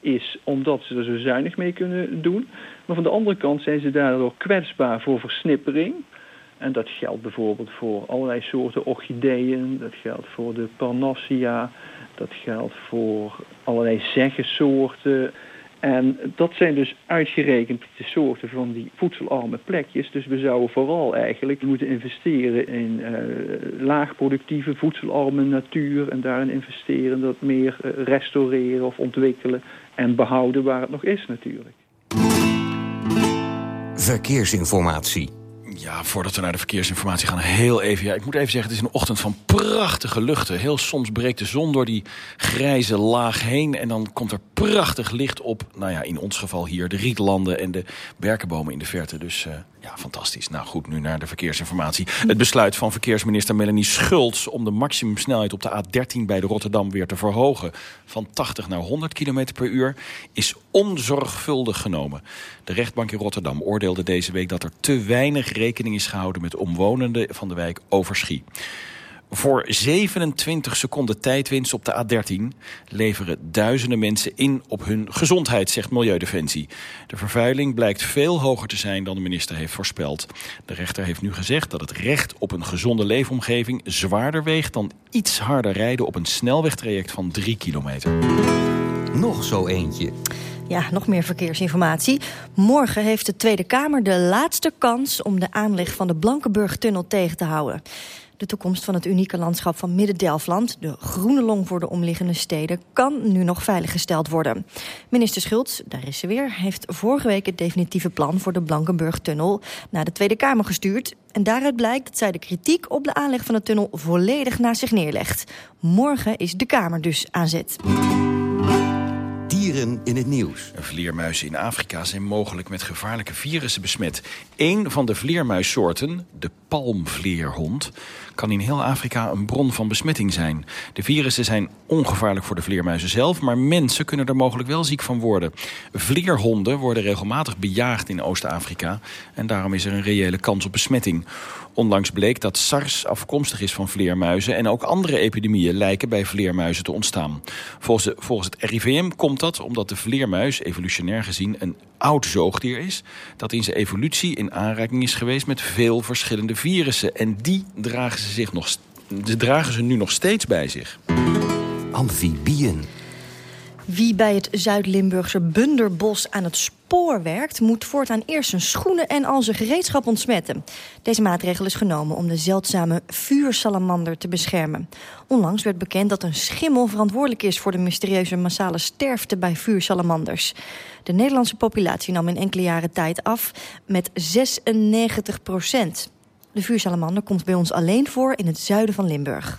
is omdat ze er zo zuinig mee kunnen doen. Maar van de andere kant zijn ze daardoor kwetsbaar voor versnippering. En dat geldt bijvoorbeeld voor allerlei soorten orchideeën, dat geldt voor de parnassia, dat geldt voor allerlei zeggensoorten. En dat zijn dus uitgerekend de soorten van die voedselarme plekjes. Dus we zouden vooral eigenlijk moeten investeren in uh, laagproductieve voedselarme natuur. En daarin investeren dat meer uh, restaureren of ontwikkelen en behouden waar het nog is natuurlijk. Verkeersinformatie. Ja, voordat we naar de verkeersinformatie gaan, heel even. Ja, ik moet even zeggen, het is een ochtend van prachtige luchten. Heel soms breekt de zon door die grijze laag heen... en dan komt er prachtig licht op, nou ja, in ons geval hier... de rietlanden en de berkenbomen in de verte. Dus uh, ja, fantastisch. Nou goed, nu naar de verkeersinformatie. Het besluit van verkeersminister Melanie Schultz... om de maximumsnelheid op de A13 bij de Rotterdam weer te verhogen... van 80 naar 100 km per uur, is onzorgvuldig genomen. De rechtbank in Rotterdam oordeelde deze week dat er te weinig rekening is gehouden... met omwonenden van de wijk Overschie. Voor 27 seconden tijdwinst op de A13 leveren duizenden mensen in op hun gezondheid, zegt Milieudefensie. De vervuiling blijkt veel hoger te zijn dan de minister heeft voorspeld. De rechter heeft nu gezegd dat het recht op een gezonde leefomgeving zwaarder weegt dan iets harder rijden op een snelwegtraject van 3 kilometer. Nog zo eentje. Ja, nog meer verkeersinformatie. Morgen heeft de Tweede Kamer de laatste kans om de aanleg van de Blankenburg-tunnel tegen te houden. De toekomst van het unieke landschap van Midden-Delfland... de groene long voor de omliggende steden... kan nu nog veiliggesteld worden. Minister Schultz, daar is ze weer... heeft vorige week het definitieve plan voor de Blankenburg-tunnel... naar de Tweede Kamer gestuurd. En daaruit blijkt dat zij de kritiek op de aanleg van de tunnel... volledig naast zich neerlegt. Morgen is de Kamer dus aan zet. Dieren in het nieuws. Vleermuizen in Afrika zijn mogelijk met gevaarlijke virussen besmet. Eén van de vleermuissoorten, de palmvleerhond, kan in heel Afrika een bron van besmetting zijn. De virussen zijn ongevaarlijk voor de vleermuizen zelf, maar mensen kunnen er mogelijk wel ziek van worden. Vleerhonden worden regelmatig bejaagd in Oost-Afrika en daarom is er een reële kans op besmetting. Onlangs bleek dat SARS afkomstig is van vleermuizen... en ook andere epidemieën lijken bij vleermuizen te ontstaan. Volgens, volgens het RIVM komt dat omdat de vleermuis evolutionair gezien een oud zoogdier is... dat in zijn evolutie in aanraking is geweest met veel verschillende virussen. En die dragen ze, zich nog, dragen ze nu nog steeds bij zich. Amfibieën. Wie bij het Zuid-Limburgse Bunderbos aan het spoor werkt... moet voortaan eerst zijn schoenen en al zijn gereedschap ontsmetten. Deze maatregel is genomen om de zeldzame vuursalamander te beschermen. Onlangs werd bekend dat een schimmel verantwoordelijk is... voor de mysterieuze massale sterfte bij vuursalamanders. De Nederlandse populatie nam in enkele jaren tijd af met 96 procent. De vuursalamander komt bij ons alleen voor in het zuiden van Limburg.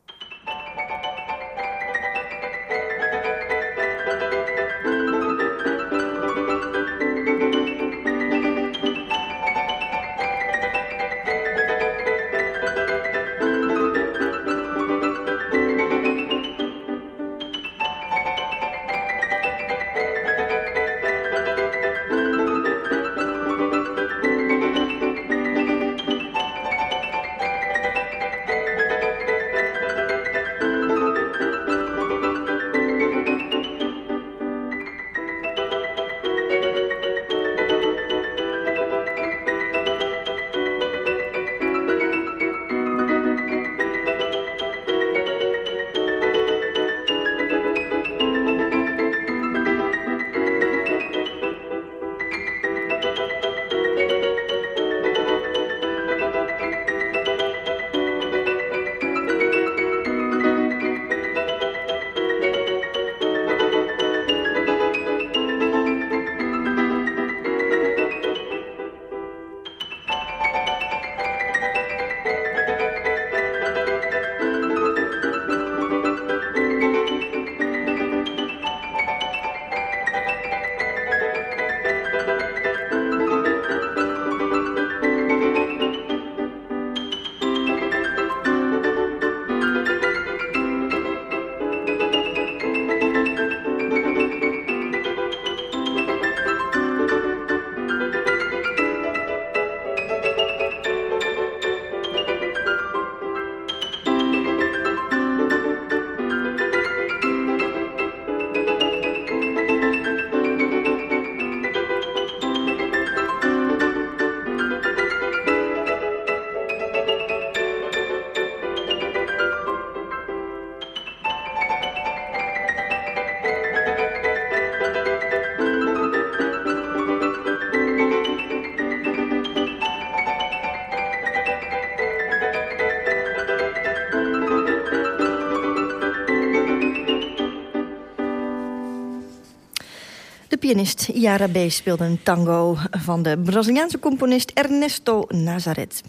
Pianist Yara B. speelde een tango van de Braziliaanse componist Ernesto Nazaret.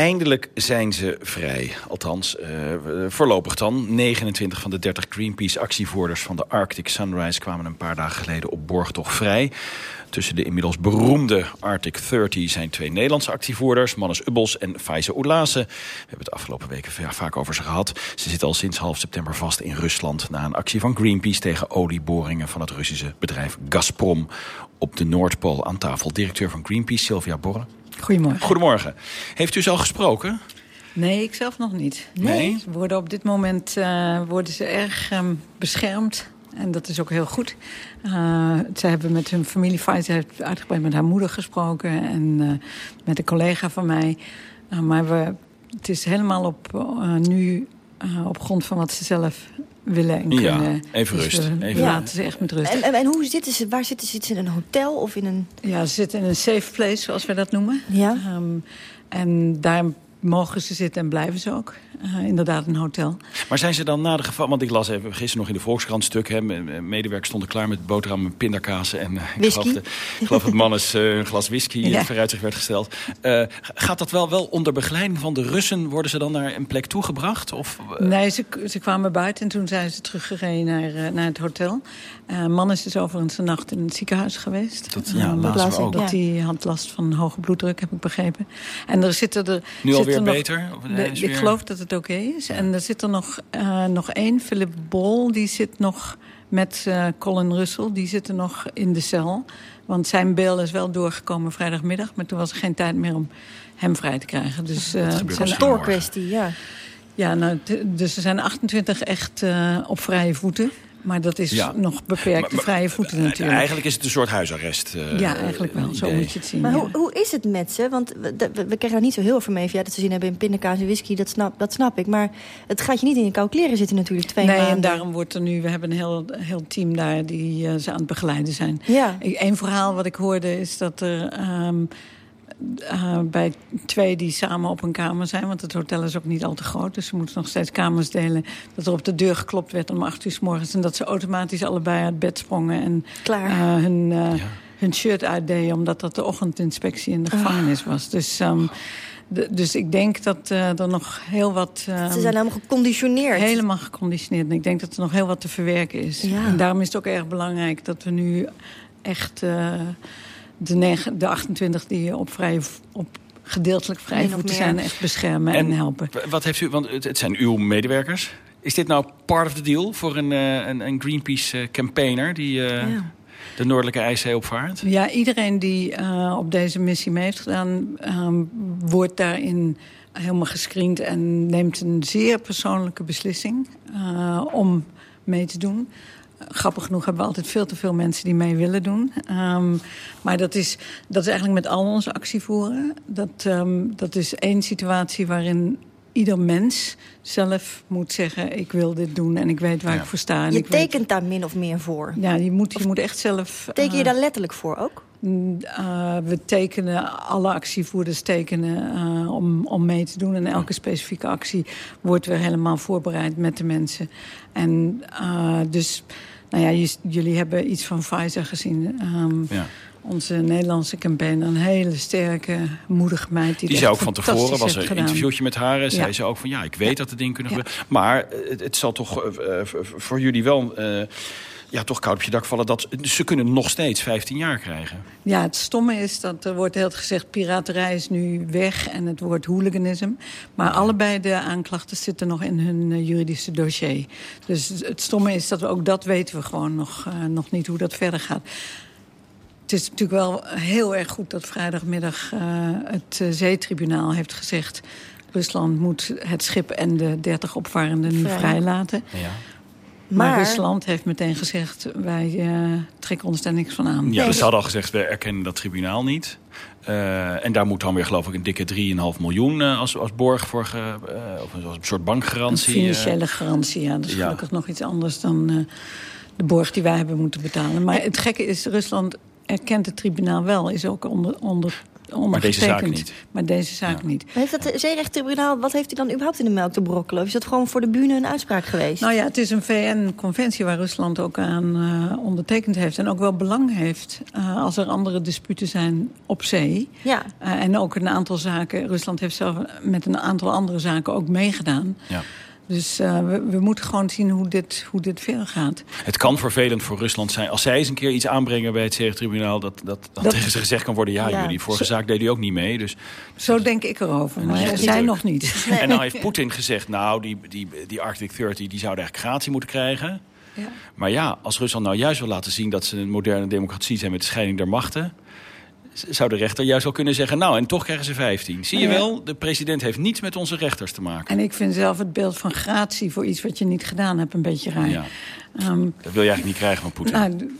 Eindelijk zijn ze vrij. Althans, uh, voorlopig dan. 29 van de 30 Greenpeace-actievoerders van de Arctic Sunrise... kwamen een paar dagen geleden op borgtocht vrij. Tussen de inmiddels beroemde Arctic 30 zijn twee Nederlandse actievoerders... Mannes Ubbels en Faiza Oulase. We hebben het afgelopen weken vaak over ze gehad. Ze zitten al sinds half september vast in Rusland... na een actie van Greenpeace tegen olieboringen van het Russische bedrijf Gazprom... op de Noordpool aan tafel. Directeur van Greenpeace, Sylvia Borre. Goedemorgen. Goedemorgen. Heeft u ze al gesproken? Nee, ik zelf nog niet. Nee? Ze worden op dit moment uh, worden ze erg um, beschermd. En dat is ook heel goed. Uh, ze hebben met hun familie, Pfizer heeft uitgebreid met haar moeder gesproken... en uh, met een collega van mij. maar we, het is helemaal op, nu op grond van wat ze zelf willen en kunnen. Ja, even dus rust. We even laten ze echt met rust. En, en, en, hoe zitten ze? Waar zitten ze? Zitten ze in een hotel of in een... Ja, ze zitten in een safe place, zoals wij dat noemen. Ja. Um, en daar mogen ze zitten en blijven ze ook. Uh, inderdaad een hotel. Maar zijn ze dan na de geval... Want ik las even gisteren nog in de Volkskrant stuk... Hè, medewerkers stonden klaar met boterham en pindakaas. En uh, ik, geloof de, ik geloof dat Mannes uh, een glas whisky ja. vooruit zich werd gesteld. gaat dat wel, wel onder begeleiding van de Russen? Worden ze dan naar een plek toegebracht? Of, Nee, ze, ze kwamen buiten en toen zijn ze teruggereden naar, naar het hotel. Mannes is overigens een nacht in het ziekenhuis geweest. Dat, ja, dat ook. Dat hij had last van hoge bloeddruk, heb ik begrepen. En er zitten er... Nu alweer nog, beter? Of, de, ik geloof dat het oké is. En er zit er nog, uh, nog één, Philip Bol, die zit nog met uh, Colin Russell. Die zitten nog in de cel. Want zijn beel is wel doorgekomen vrijdagmiddag. Maar toen was er geen tijd meer om hem vrij te krijgen. Dus, uh, het is een doorkwestie, ja. Ja, nou, dus er zijn 28 echt uh, op vrije voeten. Maar dat is ja. nog beperkt, de vrije voeten natuurlijk. Eigenlijk is het een soort huisarrest. Uh, ja, eigenlijk wel. Zo moet je het zien. Maar ja. hoe, hoe is het met ze? Want we, we, we krijgen daar niet zo heel veel mee. Ja, dat ze zin hebben in pindakaas en whisky, dat snap, dat snap ik. Maar het gaat je niet in je koude kleren zitten natuurlijk twee nee, maanden. en daarom wordt er nu... We hebben een heel, heel team daar die uh, ze aan het begeleiden zijn. Ja. Eén verhaal wat ik hoorde is dat er... Um, uh, bij twee die samen op een kamer zijn. Want het hotel is ook niet al te groot. Dus ze moeten nog steeds kamers delen. Dat er op de deur geklopt werd om acht uur s morgens. En dat ze automatisch allebei uit bed sprongen. En Klaar. Uh, hun, uh, ja. hun shirt uitdeden. Omdat dat de ochtendinspectie in de gevangenis was. Dus... Um, dus ik denk dat uh, er nog heel wat... Uh, Ze zijn helemaal geconditioneerd. Helemaal geconditioneerd. En ik denk dat er nog heel wat te verwerken is. Ja. En daarom is het ook erg belangrijk dat we nu echt uh, de, 9, de 28 die op, vrij, op gedeeltelijk vrij voeten zijn echt beschermen en, en, helpen. Wat heeft u, want het, het zijn uw medewerkers. Is dit nou part of the deal voor een, een, een Greenpeace-campaigner... die ja de Noordelijke IJszee opvaart? Ja, iedereen die uh, op deze missie mee heeft gedaan... Um, wordt daarin helemaal gescreend en neemt een zeer persoonlijke beslissing uh, om mee te doen. Grappig genoeg hebben we altijd veel te veel mensen die mee willen doen. Um, maar dat is, dat is eigenlijk met al onze actievoeren. Dat, um, dat is één situatie waarin ieder mens zelf moet zeggen... ik wil dit doen en ik weet waar ja. ik voor sta. En je ik tekent weet... daar min of meer voor? Ja, je moet, je moet echt zelf... Teken je daar uh, letterlijk voor ook? Uh, we tekenen, alle actievoerders tekenen uh, om, om mee te doen. En elke specifieke actie wordt weer helemaal voorbereid met de mensen. En uh, dus, nou ja, jullie hebben iets van Pfizer gezien. Um, ja onze Nederlandse campaign een hele sterke, moedige meid. Die, die zei ook van tevoren, was er een interviewtje met haar... en zei ze ook van ja, ik weet ja. dat de dingen kunnen gebeuren. Maar het, het, zal toch uh, voor jullie wel... Uh, ja, toch koud op je dak vallen. Dat, ze kunnen nog steeds 15 jaar krijgen. Ja, het stomme is dat er wordt heel gezegd... piraterij is nu weg en het wordt hooliganisme. Maar allebei de aanklachten zitten nog in hun uh, juridische dossier. Dus het stomme is dat we ook dat weten we gewoon nog, uh, nog niet hoe dat verder gaat. Het is natuurlijk wel heel erg goed dat vrijdagmiddag uh, het uh, zeetribunaal heeft gezegd... Rusland moet het schip en de 30 opvarenden nu Vrij. vrijlaten. Ja. Maar, Maar- Rusland heeft meteen gezegd, wij eh, trekken ons daar niks van aan. Ja, dus ze hadden al gezegd, we erkennen dat tribunaal niet. Eh, en daar moet dan weer geloof ik een dikke 3,5 miljoen eh, als, als borg voor... Ge, eh, of als een soort Een bankgarantie. financiële eh. garantie, ja. Dat is Ja. gelukkig nog iets anders dan eh, de borg die wij hebben moeten betalen. Maar het gekke is, Rusland erkent het tribunaal wel. Is ook onder, onder, Maar deze zaak niet. Maar deze zaak niet. Maar heeft dat zeerechttribunaal, wat heeft hij dan überhaupt in de melk te brokkelen? Of is dat gewoon voor de bühne een uitspraak geweest? Nou ja, het is een VN-conventie waar Rusland ook aan eh, ondertekend heeft. En ook wel belang heeft eh, als er andere disputen zijn op zee. Ja. Eh, en ook een aantal zaken. Rusland heeft zelf met een aantal andere zaken ook meegedaan. Ja. Dus eh, we, we moeten gewoon zien hoe dit, hoe dit verder gaat. Het kan vervelend voor Rusland zijn als zij eens een keer iets aanbrengen bij het CERG-tribunaal... dat, dat, dat, Dat- tegen ze gezegd kan worden... ja, Ja. jullie vorige zaak deden jullie ook niet mee. Dus, Zo denk ik erover, maar zij druk. nog niet. En nou heeft Poetin gezegd... nou, die, die, die Arctic 30 die zouden eigenlijk gratie moeten krijgen. Ja. Maar ja, als Rusland nou juist wil laten zien... dat ze een moderne democratie zijn met de scheiding der machten... zou de rechter juist wel kunnen zeggen... nou, en toch krijgen ze 15. Zie je wel, de president heeft niets met onze rechters te maken. En ik vind zelf het beeld van gratie voor iets wat je niet gedaan hebt een beetje raar. Ja. Ehm, Dat wil je eigenlijk niet krijgen van Poetin. nou,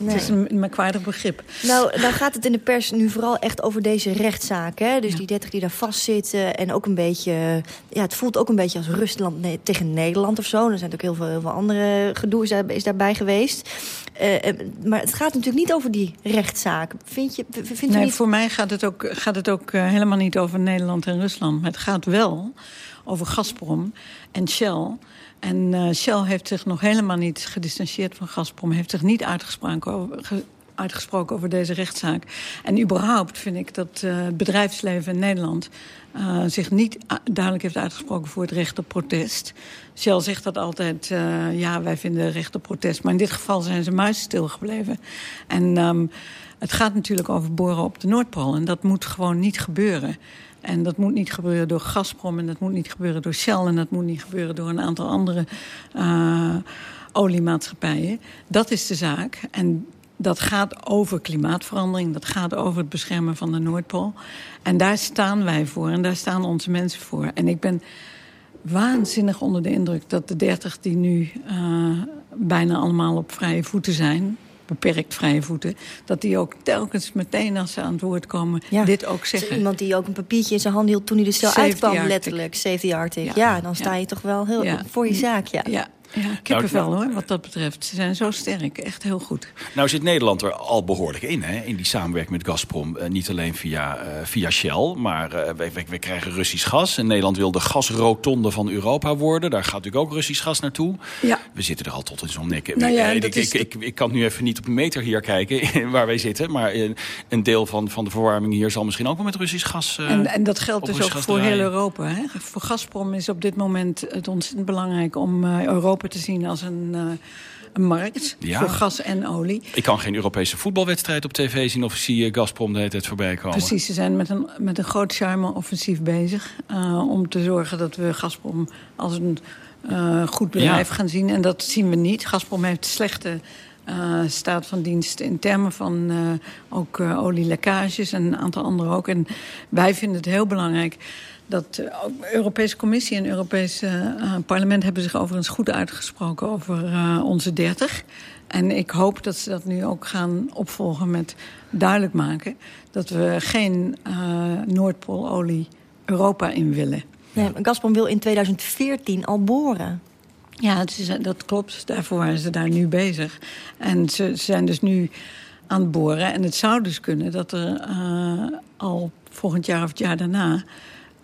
Nee. Het is een merkwaardig begrip. Nou, dan gaat het in de pers nu vooral echt over deze rechtszaak. Hè? Dus die 30 die daar vastzitten. En ook een beetje... Ja, het voelt ook een beetje als Rusland ne- tegen Nederland of zo. Er zijn natuurlijk heel veel, heel veel andere gedoe is, daar, is daarbij geweest. Eh, eh, maar het gaat natuurlijk niet over die rechtszaak. Vind je, vindt u Nee, niet... voor mij gaat het ook, gaat het ook eh, helemaal niet over Nederland en Rusland. Maar het gaat wel over Gazprom en Shell. En Shell heeft zich nog helemaal niet gedistanceerd van Gazprom. Heeft zich niet uitgesproken over, uitgesproken over deze rechtszaak. En überhaupt vind ik dat eh, het bedrijfsleven in Nederland... eh, zich niet duidelijk heeft uitgesproken voor het recht op protest. Shell zegt dat altijd, eh, ja, wij vinden recht op protest. Maar in dit geval zijn ze muisstil gebleven. En ehm, het gaat natuurlijk over boren op de Noordpool. En dat moet gewoon niet gebeuren. En dat moet niet gebeuren door Gazprom en dat moet niet gebeuren door Shell... en dat moet niet gebeuren door een aantal andere oliemaatschappijen. Dat is de zaak. En dat gaat over klimaatverandering, dat gaat over het beschermen van de Noordpool. En daar staan wij voor en daar staan onze mensen voor. En ik ben waanzinnig onder de indruk dat de 30 die nu uh, bijna allemaal op vrije voeten zijn beperkt vrije voeten... dat die ook telkens meteen als ze aan het woord komen Ja. dit ook zeggen. iemand die ook een papiertje in zijn hand hield toen hij de cel uitkwam, letterlijk. Save the Arctic. Ja, Ja. dan sta Ja. je toch wel heel Ja. voor je zaak, ja. Ja, kippenvel hoor, wat dat betreft. Ze zijn zo sterk, echt heel goed. Nou zit Nederland er al behoorlijk in, hè? in die samenwerking met Gazprom. Uh, niet alleen via, uh, via Shell, maar uh, wij, wij, wij, krijgen Russisch gas. En Nederland wil de gasrotonde van Europa worden. Daar gaat natuurlijk ook Russisch gas naartoe. Ja. We zitten er al tot in zo'n nek. Nou ja, ik, is... ik, ik, ik, kan nu even niet op een meter hier kijken waar wij zitten. Maar een deel van, van de verwarming hier zal misschien ook wel met Russisch gas en, en dat geldt dus ook voor heel Europa. Hè? Voor Gazprom is op dit moment het ontzettend belangrijk om Europa te zien als een, uh, een markt ja. voor gas en olie. Ik kan geen Europese voetbalwedstrijd op tv zien... of zie je Gazprom de hele tijd voorbij komen. Precies, ze zijn met een, met een groot charme-offensief bezig... Uh, om te zorgen dat we Gazprom als een uh, goed bedrijf ja. gaan zien. En dat zien we niet. Gazprom heeft slechte... Uh, staat van dienst in termen van uh, ook uh, olielekkages en een aantal andere ook. En wij vinden het heel belangrijk dat de Europese Commissie en het Europese uh, parlement hebben zich overigens goed uitgesproken over uh, onze 30. En ik hoop dat ze dat nu ook gaan opvolgen met duidelijk maken dat we geen uh, Noordpoololie Europa in willen. Nee, Gazprom wil in 2014 al boren. Ja, het is, dat klopt. Daarvoor waren ze daar nu bezig. En ze, ze zijn dus nu aan het boren. En het zou dus kunnen dat er al volgend jaar of het jaar daarna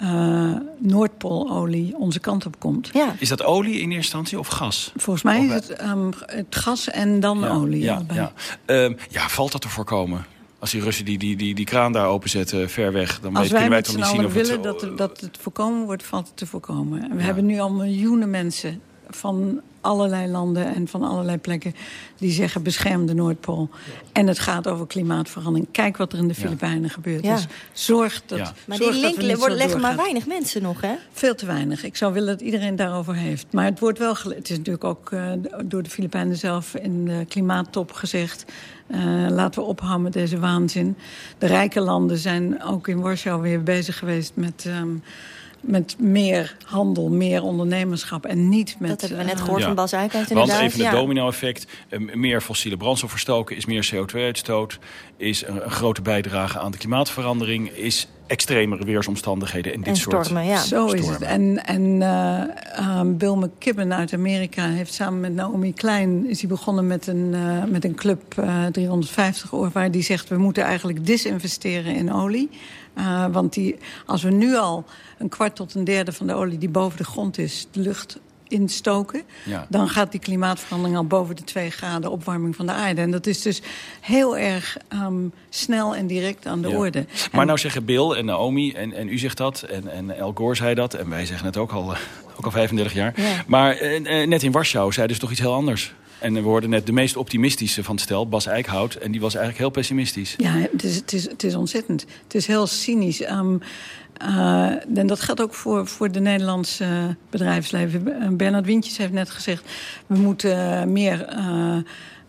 uh, Noordpoololie onze kant op komt. Ja. Is dat olie in eerste instantie of gas? Volgens mij is het, um, het gas en dan ja, olie. Ja, ja. Um, ja, valt dat te voorkomen? Als die Russen die, die, die, die kraan daar openzetten, ver weg... dan Als wij, wij toch niet zien of willen het... dat, er, dat het voorkomen wordt, valt het te voorkomen. En we ja. hebben nu al miljoenen mensen van allerlei landen en van allerlei plekken... die zeggen bescherm de Noordpool. Ja. En het gaat over klimaatverandering. Kijk wat er in de Filipijnen ja. gebeurt. Ja. Dus zorg dat... Ja. Maar zorg die link wordt, leggen maar weinig mensen nog, hè? Veel te weinig. Ik zou willen dat iedereen daarover heeft. Maar het wordt wel... Het is natuurlijk ook uh, door de Filipijnen zelf in de klimaattop gezegd... Uh, laten we ophouden met deze waanzin. De rijke landen zijn ook in Warschau weer bezig geweest met... Um, met meer handel, meer ondernemerschap en niet met... Dat hebben we net gehoord ja. van Bas Eickhout Want even het ja. domino-effect. Uh, meer fossiele brandstof verstoken is meer CO2-uitstoot. Is een, een, grote bijdrage aan de klimaatverandering. Is extremere weersomstandigheden en dit en soort stormen, ja. Zo stormen. is het. En, en uh, um, Bill McKibben uit Amerika heeft samen met Naomi Klein... is hij begonnen met een, uh, met een club uh, 350 waar die zegt... we moeten eigenlijk disinvesteren in olie... Uh, want die, als we nu al een kwart tot een derde van de olie die boven de grond is, de lucht instoken... Ja. dan gaat die klimaatverandering al boven de 2 graden opwarming van de aarde. En dat is dus heel erg um, snel en direct aan de ja. orde. Maar en, nou zeggen Bill en Naomi, en, en u zegt dat, en, en El Gore zei dat... en wij zeggen het ook al, ook al 35 jaar. Ja. Maar uh, net in Warschau zeiden ze toch iets heel anders... En we hoorden net de meest optimistische van het stel, Bas Eickhout. En die was eigenlijk heel pessimistisch. Ja, het is, het is, het is ontzettend. Het is heel cynisch. Um, uh, en dat geldt ook voor, voor de Nederlandse bedrijfsleven. Bernard Wintjes heeft net gezegd... we moeten meer... Uh,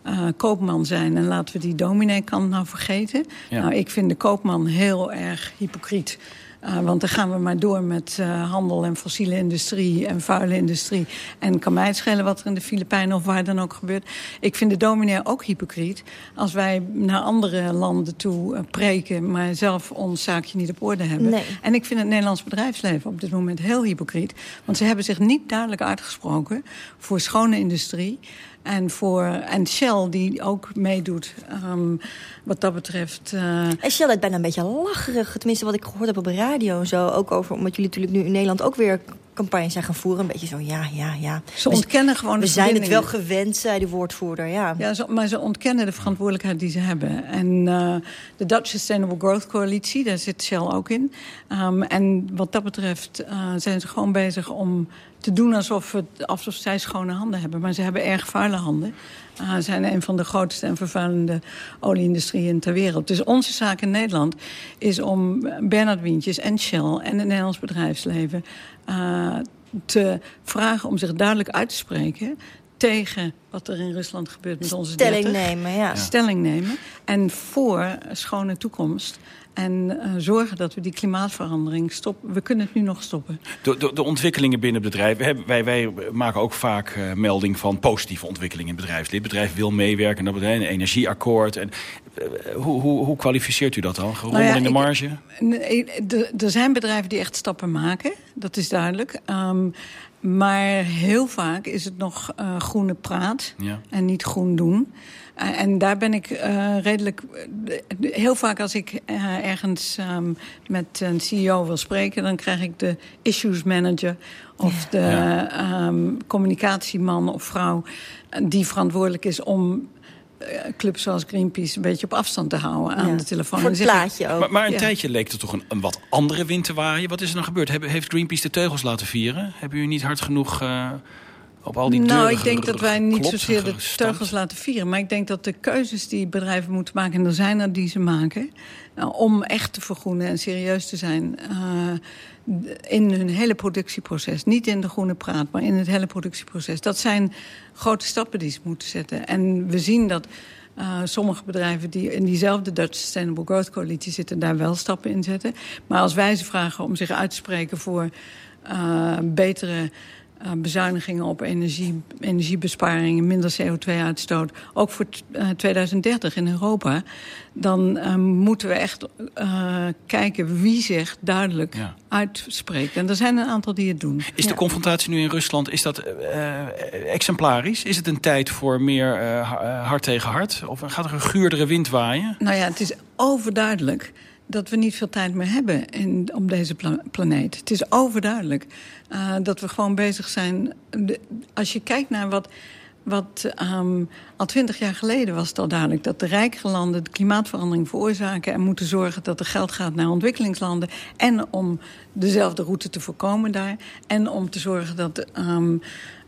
uh, koopman zijn en laten we die dominee-kant nou vergeten. Ja. Nou, ik vind de koopman heel erg hypocriet. Uh, want dan gaan we maar door met uh, handel en fossiele industrie en vuile industrie. En kan mij het schelen wat er in de Filipijnen of waar dan ook gebeurt. Ik vind de dominee ook hypocriet. Als wij naar andere landen toe uh, preken, maar zelf ons zaakje niet op orde hebben. Nee. En ik vind het Nederlands bedrijfsleven op dit moment heel hypocriet. Want ze hebben zich niet duidelijk uitgesproken voor schone industrie. En, voor, en Shell, die ook meedoet um, wat dat betreft. Uh... En Shell is bijna een beetje lacherig. Tenminste, wat ik gehoord heb op de radio en zo. Ook over, omdat jullie natuurlijk nu in Nederland ook weer campagnes zijn gaan voeren. Een beetje zo, ja, ja, ja. Ze ontkennen gewoon We de zijn het wel gewend, zei de woordvoerder, ja. ja maar ze ontkennen de verantwoordelijkheid die ze hebben. En uh, de Dutch Sustainable Growth Coalitie, daar zit Shell ook in. Um, en wat dat betreft uh, zijn ze gewoon bezig om te doen alsof, het, alsof zij schone handen hebben. Maar ze hebben erg vuile handen. Uh, ze zijn een van de grootste en vervuilende olieindustrieën ter wereld. Dus onze zaak in Nederland is om Bernard Wientjes en Shell en het Nederlands bedrijfsleven... Uh, te vragen om zich duidelijk uit te spreken tegen wat er in Rusland gebeurt met onze Stelling 30. nemen, ja. Stelling nemen. En voor een schone toekomst. En uh, zorgen dat we die klimaatverandering stoppen. We kunnen het nu nog stoppen. De, de, de ontwikkelingen binnen het bedrijf. Wij, wij, maken ook vaak uh, melding van positieve ontwikkelingen in het bedrijfsleven. Het bedrijf wil meewerken. Dat betekent een energieakkoord. En, uh, hoe, hoe, hoe kwalificeert u dat dan? Gerommel nou ja, in de marge? Er zijn bedrijven die echt stappen maken. Dat is duidelijk. Um, maar heel vaak is het nog uh, groene praat ja. en niet groen doen. Uh, en daar ben ik uh, redelijk... heel vaak als ik ergens um, met een CEO wil spreken... dan krijg ik de issues manager of de ja. um, communicatieman of vrouw... die verantwoordelijk is om clubs zoals Greenpeace een beetje op afstand te houden aan ja. de telefoon. Voor het plaatje ook. Maar, maar een Ja. tijdje leek er toch een, een wat andere wind te waaien. Wat is er dan gebeurd? Heb- heeft Greenpeace de teugels laten vieren? Hebben jullie niet hard genoeg eh, op al die nou, deuren ik denk dat wij niet zozeer de teugels laten vieren. Maar ik denk dat de keuzes die bedrijven moeten maken... en er zijn er die ze maken... nou, om echt te vergroenen en serieus te zijn... eh, in hun hele productieproces. Niet in de groene praat, maar in het hele productieproces. Dat zijn grote stappen die ze moeten zetten. En we zien dat uh, sommige bedrijven die in diezelfde Dutch Sustainable Growth Coalitie zitten... daar wel stappen in zetten. Maar als wij ze vragen om zich uit te spreken voor uh, betere... Uh, bezuinigingen op energie, energiebesparingen, minder CO2-uitstoot... ook voor uh, 2030 in Europa... dan uh, moeten we echt uh, kijken wie zich duidelijk Ja. uitspreekt. En er zijn een aantal die het doen. Is de confrontatie nu in Rusland is dat eh, exemplarisch? Is het een tijd voor meer eh, ha- eh, hart tegen hart? Of gaat er een guurdere wind waaien? Nou ja, het is overduidelijk dat we niet veel tijd meer hebben in, op deze pla- planeet. Het is overduidelijk uh, dat we gewoon bezig zijn... Als je kijkt naar wat... Wat um, al twintig jaar geleden was het al duidelijk dat de rijkere landen de klimaatverandering veroorzaken en moeten zorgen dat er geld gaat naar ontwikkelingslanden. En om dezelfde route te voorkomen daar. En om te zorgen dat um,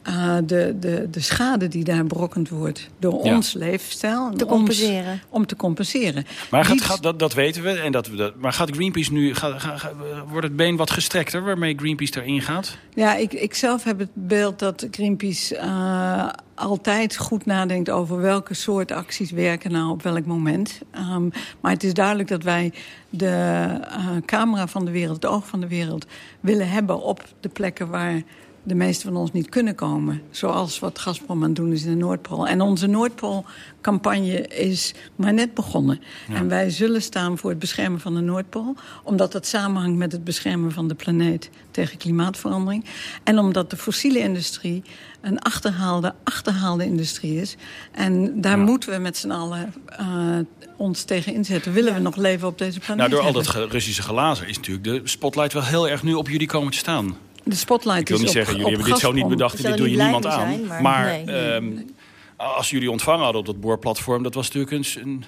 uh, de, de, de schade die daar berokkend wordt door Ja. ons leefstijl. Te ons- compenseren. om te compenseren. Maar gaat, dat, dat weten we. En dat, we dat, maar gaat Greenpeace nu... Gaat, gaat- gaat- wordt het been wat gestrekter waarmee Greenpeace erin gaat? Ja, ik, ik zelf heb het beeld dat Greenpeace uh, altijd goed nadenkt over welke soort acties werken nou op welk moment. Um, maar het is duidelijk dat wij de uh, camera van de wereld, het oog van de wereld, willen hebben op de plekken waar de meeste van ons niet kunnen komen. Zoals wat Gazprom aan het doen is in de Noordpool. En onze Noordpool-campagne is maar net begonnen. Ja. En wij zullen staan voor het beschermen van de Noordpool. Omdat dat samenhangt met het beschermen van de planeet tegen klimaatverandering. En omdat de fossiele industrie een achterhaalde, achterhaalde industrie is. En daar moeten we met z'n allen uh, ons tegen inzetten. Willen we nog leven op deze planeet? Nou, door al dat Russische glazer is natuurlijk de spotlight wel heel erg nu op jullie komen te staan. De spotlight Ik wil is niet op- zeggen, jullie op hebben dit zo niet bedacht en dit doe je niemand aan. zijn, maar maar nee. ehm, als jullie ontvangen hadden op dat boorplatform, dat was natuurlijk een... een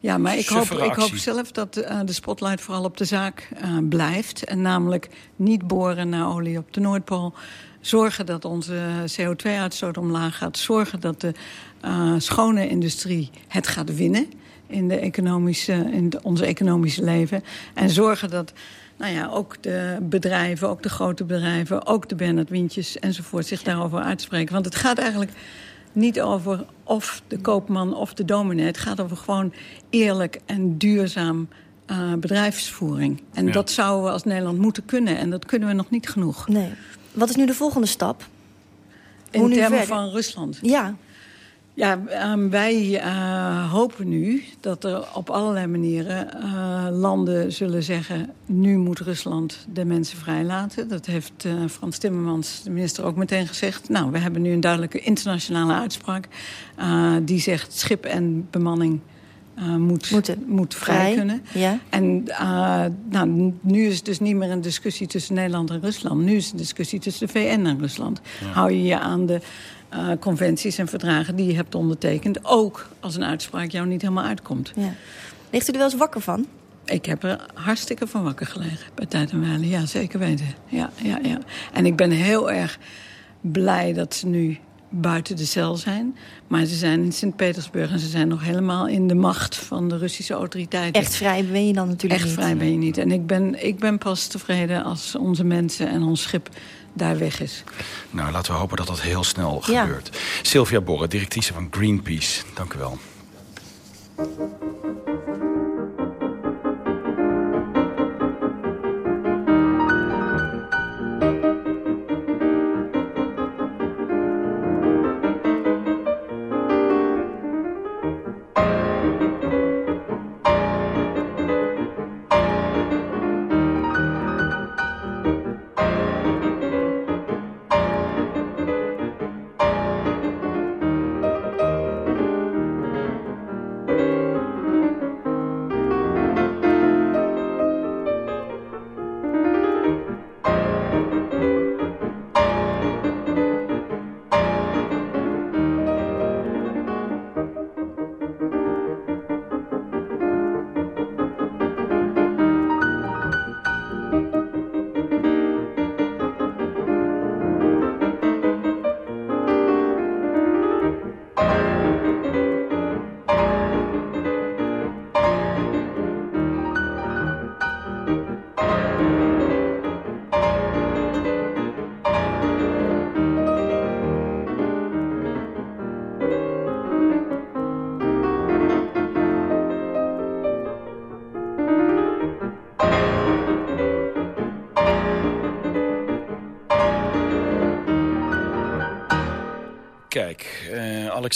Ja, maar ik hoop, ik hoop zelf dat uh, de spotlight vooral op de zaak uh, blijft. En namelijk niet boren naar olie op de Noordpool. Zorgen dat onze CO2-uitstoot omlaag gaat. Zorgen dat de uh, schone industrie het gaat winnen in, de economische, in de, onze economische leven. En zorgen dat nou ja, ook de bedrijven, ook de grote bedrijven... ook de Bernard Wientjes enzovoort zich daarover uitspreken. Want het gaat eigenlijk niet over of de koopman of de dominee. Het gaat over gewoon eerlijk en duurzaam uh, bedrijfsvoering. En Ja. dat zouden we als Nederland moeten kunnen. En dat kunnen we nog niet genoeg. Nee. Wat is nu de volgende stap? In Hoe nu termen van Rusland. Ja. Ja, um, wij uh, hopen nu dat er op allerlei manieren uh, landen zullen zeggen... nu moet Rusland de mensen vrijlaten. Dat heeft uh, Frans Timmermans, de minister, ook meteen gezegd. Nou, we hebben nu een duidelijke internationale uitspraak... Uh, die zegt schip en bemanning uh, moet, moet vrij, Vrij, kunnen. ja. En uh, nou, nu is het dus niet meer een discussie tussen Nederland en Rusland. Nu is het een discussie tussen de VN en Rusland. Ja. Hou je je aan de uh, conventies en verdragen die je hebt ondertekend... ook als een uitspraak jou niet helemaal uitkomt. Ja. Ligt u er wel eens wakker van? Ik heb er hartstikke van wakker gelegen bij tijd en wijle. Ja, zeker weten. Ja, ja, ja. En ik ben heel erg blij dat ze nu buiten de cel zijn. Maar ze zijn in Sint-Petersburg en ze zijn nog helemaal in de macht van de Russische autoriteiten. Echt vrij ben je dan natuurlijk Echt niet. vrij ben je niet. En ik ben, ik ben pas tevreden als onze mensen en ons schip daar weg is. Nou, laten we hopen dat dat heel snel gebeurt. Sylvia Borre, directrice van Greenpeace. Dank u wel.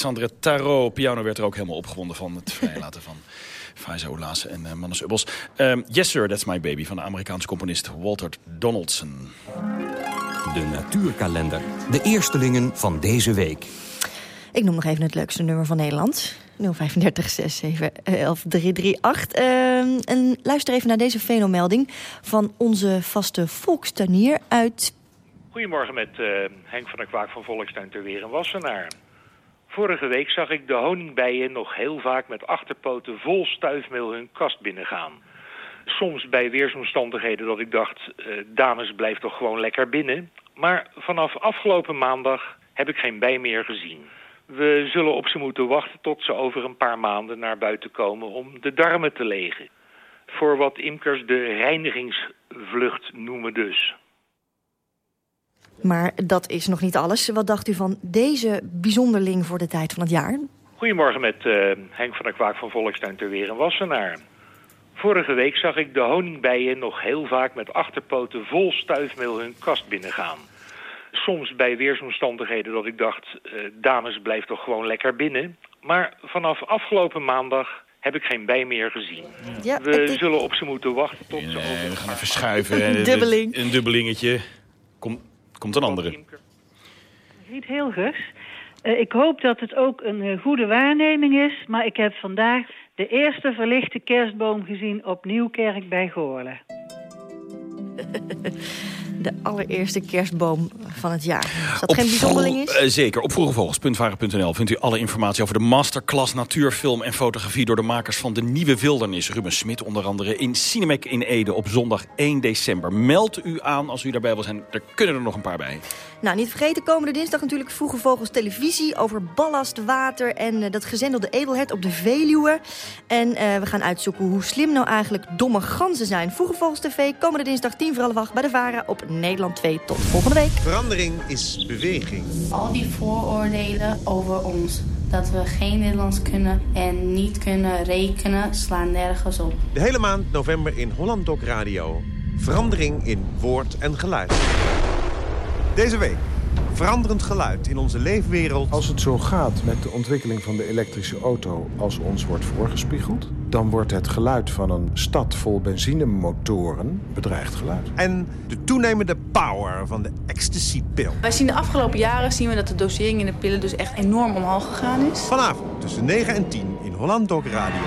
Alexandre Tarot, piano werd er ook helemaal opgewonden van het vrijlaten van Faiza Oulaas en uh, Mannes Ubbels. Um, yes Sir, That's My Baby van de Amerikaanse componist Walter Donaldson. De natuurkalender. De eerstelingen van deze week. Ik noem nog even het leukste nummer van Nederland. 035 67 11 338. Uh, en luister even naar deze fenomelding van onze vaste volkstuinier uit Goedemorgen met uh, Henk van der Kwaak van Volkstuin ter Weer in Wassenaar. Vorige week zag ik de honingbijen nog heel vaak met achterpoten vol stuifmeel hun kast binnengaan. Soms bij weersomstandigheden dat ik dacht, uh, dames blijf toch gewoon lekker binnen. Maar vanaf afgelopen maandag heb ik geen bij meer gezien. We zullen op ze moeten wachten tot ze over een paar maanden naar buiten komen om de darmen te legen. Voor wat imkers de reinigingsvlucht noemen dus. Maar dat is nog niet alles. Wat dacht u van deze bijzonderling voor de tijd van het jaar? Goedemorgen met uh, Henk van der Kwaak van Volkstuin ter Weer in Wassenaar. Vorige week zag ik de honingbijen nog heel vaak met achterpoten vol stuifmeel hun kast binnengaan. Soms bij weersomstandigheden dat ik dacht, uh, dames blijf toch gewoon lekker binnen. Maar vanaf afgelopen maandag heb ik geen bij meer gezien. Ja, we zullen op ze moeten wachten tot ze over... We gaan even schuiven. een dubbeling. Een dubbelingetje. Kom, Komt een andere. Riet Hilgers. Uh, ik hoop dat het ook een uh, goede waarneming is... maar ik heb vandaag de eerste verlichte kerstboom gezien op Nieuwkerk bij Goorlen. de allereerste kerstboom van het jaar. Dat geen bijzonderling is? Uh, zeker. Op vroegevogels.varen.nl vindt u alle informatie over de masterclass natuurfilm en fotografie... door de makers van De Nieuwe Wildernis. Ruben Smit onder andere in Cinemek in Ede op zondag 1 december. Meld u aan als u daarbij wil zijn. Er kunnen er nog een paar bij. Nou, niet vergeten, komende dinsdag natuurlijk Vroege Vogels televisie... over ballast, water en uh, dat gezendelde edelhert op de Veluwe. En uh, we gaan uitzoeken hoe slim nou eigenlijk domme ganzen zijn. Vroege Vogels TV, komende dinsdag 10 voor half 8 bij de VARA op Nederland 2. Tot volgende week. Verandering is beweging. Al die vooroordelen over ons dat we geen Nederlands kunnen en niet kunnen rekenen slaan nergens op. De hele maand november in Holland Doc Radio. Verandering in woord en geluid. Deze week veranderend geluid in onze leefwereld. Als het zo gaat met de ontwikkeling van de elektrische auto als ons wordt voorgespiegeld... dan wordt het geluid van een stad vol benzinemotoren bedreigd geluid. En de toenemende power van de ecstasy-pil. Wij zien de afgelopen jaren zien we dat de dosering in de pillen dus echt enorm omhoog gegaan is. Vanavond tussen 9 en 10 in Holland Dok Radio.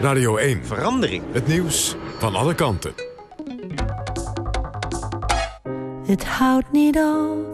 Radio 1. Verandering. Het nieuws van alle kanten. Het houdt niet op,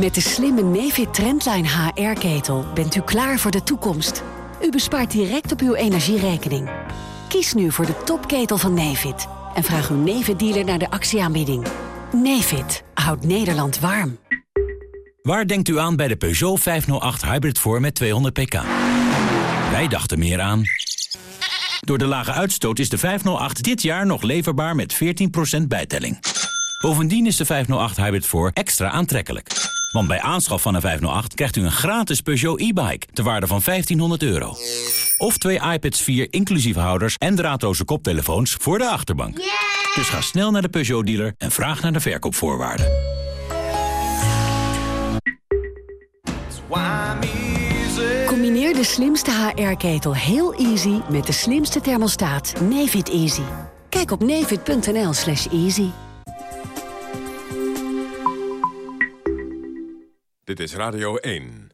Met de slimme Nefit Trendline HR-ketel bent u klaar voor de toekomst. U bespaart direct op uw energierekening. Kies nu voor de topketel van Nefit en vraag uw Nefit-dealer naar de actieaanbieding. Nefit houdt Nederland warm. Waar denkt u aan bij de Peugeot 508 Hybrid voor met 200 pk? Wij dachten meer aan... Door de lage uitstoot is de 508 dit jaar nog leverbaar met 14% bijtelling. Bovendien is de 508 Hybrid voor extra aantrekkelijk. Want bij aanschaf van een 508 krijgt u een gratis Peugeot e-bike... ter waarde van 1500 euro. Of twee iPads 4 inclusief houders en draadloze koptelefoons voor de achterbank. Dus ga snel naar de Peugeot-dealer en vraag naar de verkoopvoorwaarden. Combineer de slimste HR-ketel heel easy met de slimste thermostaat Nefit Easy. Kijk op nefit.nl slash easy. Dit is Radio 1.